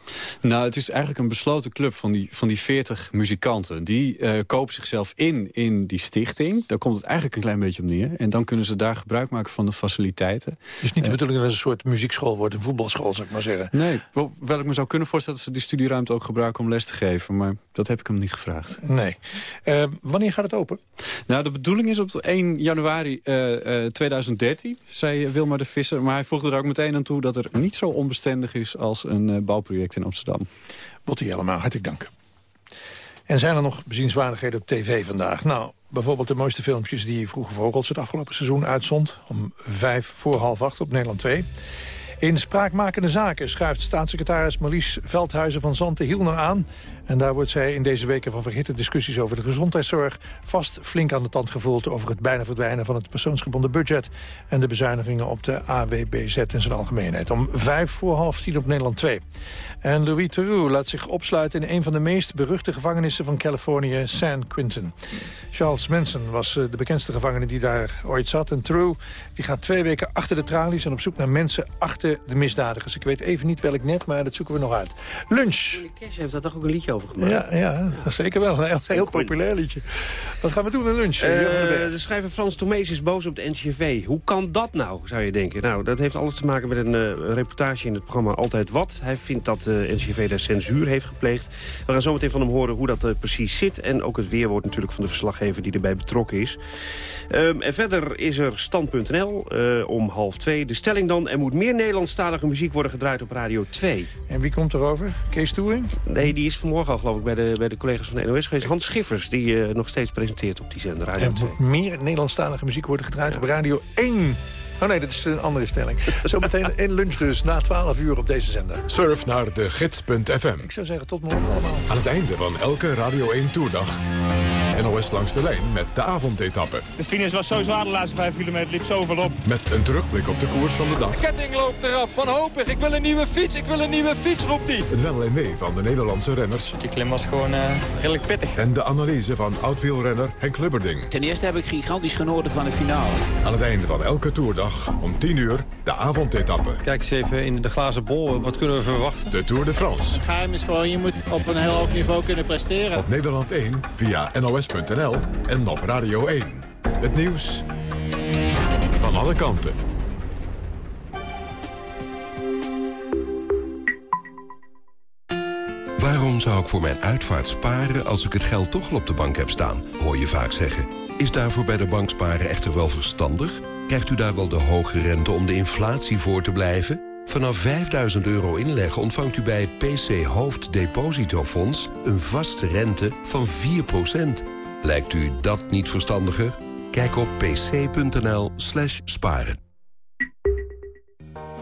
Nou, het is eigenlijk een besloten club van die, van die 40 muzikanten. Die uh, kopen zichzelf in in die stichting. Daar komt het eigenlijk een klein beetje op neer. En dan kunnen ze daar gebruik maken van de faciliteiten. Is niet de uh, bedoeling dat het een soort muziekschool wordt, een voetbalschool, zou ik maar zeggen. Nee, wel ik me zou kunnen voorstellen dat ze die studieruimte ook gebruiken om les te geven. Maar dat heb ik hem niet gevraagd. Nee. Uh, wanneer gaat het open? Nou, de bedoeling is op 1 januari 2013, zei Wilma de Visser. Maar hij voegde er ook meteen aan toe dat er niet zo is als een uh, bouwproject in Amsterdam. Botti helemaal, hartelijk dank. En zijn er nog bezienswaardigheden op tv vandaag? Nou, bijvoorbeeld de mooiste filmpjes die Vroege Vogels het afgelopen seizoen uitzond. Om vijf voor half acht op Nederland 2. In spraakmakende zaken schuift staatssecretaris Marlies Veldhuizen van Zanten Hielner aan. En daar wordt zij in deze weken van verhitte discussies over de gezondheidszorg... vast flink aan de tand gevoeld over het bijna verdwijnen van het persoonsgebonden budget... en de bezuinigingen op de AWBZ in zijn algemeenheid. Om vijf voor half tien op Nederland 2. En Louis Theroux laat zich opsluiten in een van de meest beruchte gevangenissen van Californië, San Quentin. Charles Manson was de bekendste gevangene die daar ooit zat. En Theroux die gaat twee weken achter de tralies en op zoek naar mensen achter de misdadigers. Ik weet even niet welk net, maar dat zoeken we nog uit. Lunch. Cash heeft daar toch ook een liedje over gemaakt? Ja, ja zeker wel. Een heel populair liedje. Wat gaan we doen met lunch? Uh, de schrijver Frans Tomees is boos op de NCV. Hoe kan dat nou, zou je denken? Nou, dat heeft alles te maken met een uh, reportage in het programma Altijd Wat. Hij vindt dat de NCV daar censuur heeft gepleegd. We gaan zometeen van hem horen hoe dat uh, precies zit. En ook het weerwoord natuurlijk van de verslaggever die erbij betrokken is. Um, en verder is er stand.nl om half twee. De stelling dan, er moet meer Nederlandstalige muziek worden gedraaid op Radio 2. En wie komt erover? Kees Toering? Nee, die is vanmorgen al geloof ik bij de, bij de collega's van de NOS geweest. Hans Schiffers, die uh, nog steeds presenteert op die zender Radio Er moet meer Nederlandstalige muziek worden gedraaid ja. op Radio 1. Oh nee, dat is een andere stelling. Zometeen in lunch dus, na 12 uur op deze zender. Surf naar de gids.fm. Ik zou zeggen, tot morgen allemaal. Aan het einde van elke Radio 1-toerdag... NOS langs de lijn met de avondetappe. De finish was zo zwaar, de laatste 5 kilometer liep zoveel op. Met een terugblik op de koers van de dag. De ketting loopt eraf, wanhopig. Ik wil een nieuwe fiets, ik wil een nieuwe fiets, roept hij. Het wel en wee van de Nederlandse renners. Die klim was gewoon uh, redelijk pittig. En de analyse van oud-wielrenner Henk Lubberding. Ten eerste heb ik gigantisch genoten van de finale. Aan het einde van elke toerdag, om 10 uur, de avondetappe. Kijk eens even in de glazen bol, wat kunnen we verwachten? De Tour de France. Het geheim is gewoon, je moet op een heel hoog niveau kunnen presteren. Op Nederland 1, via nos.nl en op Radio 1. Het nieuws van alle kanten. Waarom zou ik voor mijn uitvaart sparen als ik het geld toch al op de bank heb staan? Hoor je vaak zeggen. Is daarvoor bij de bank sparen echter wel verstandig? Krijgt u daar wel de hoge rente om de inflatie voor te blijven? Vanaf 5000 euro inleggen ontvangt u bij het PC Hoofddepositofonds... een vaste rente van 4%. Lijkt u dat niet verstandiger? Kijk op pc.nl sparen.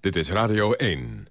Dit is Radio 1.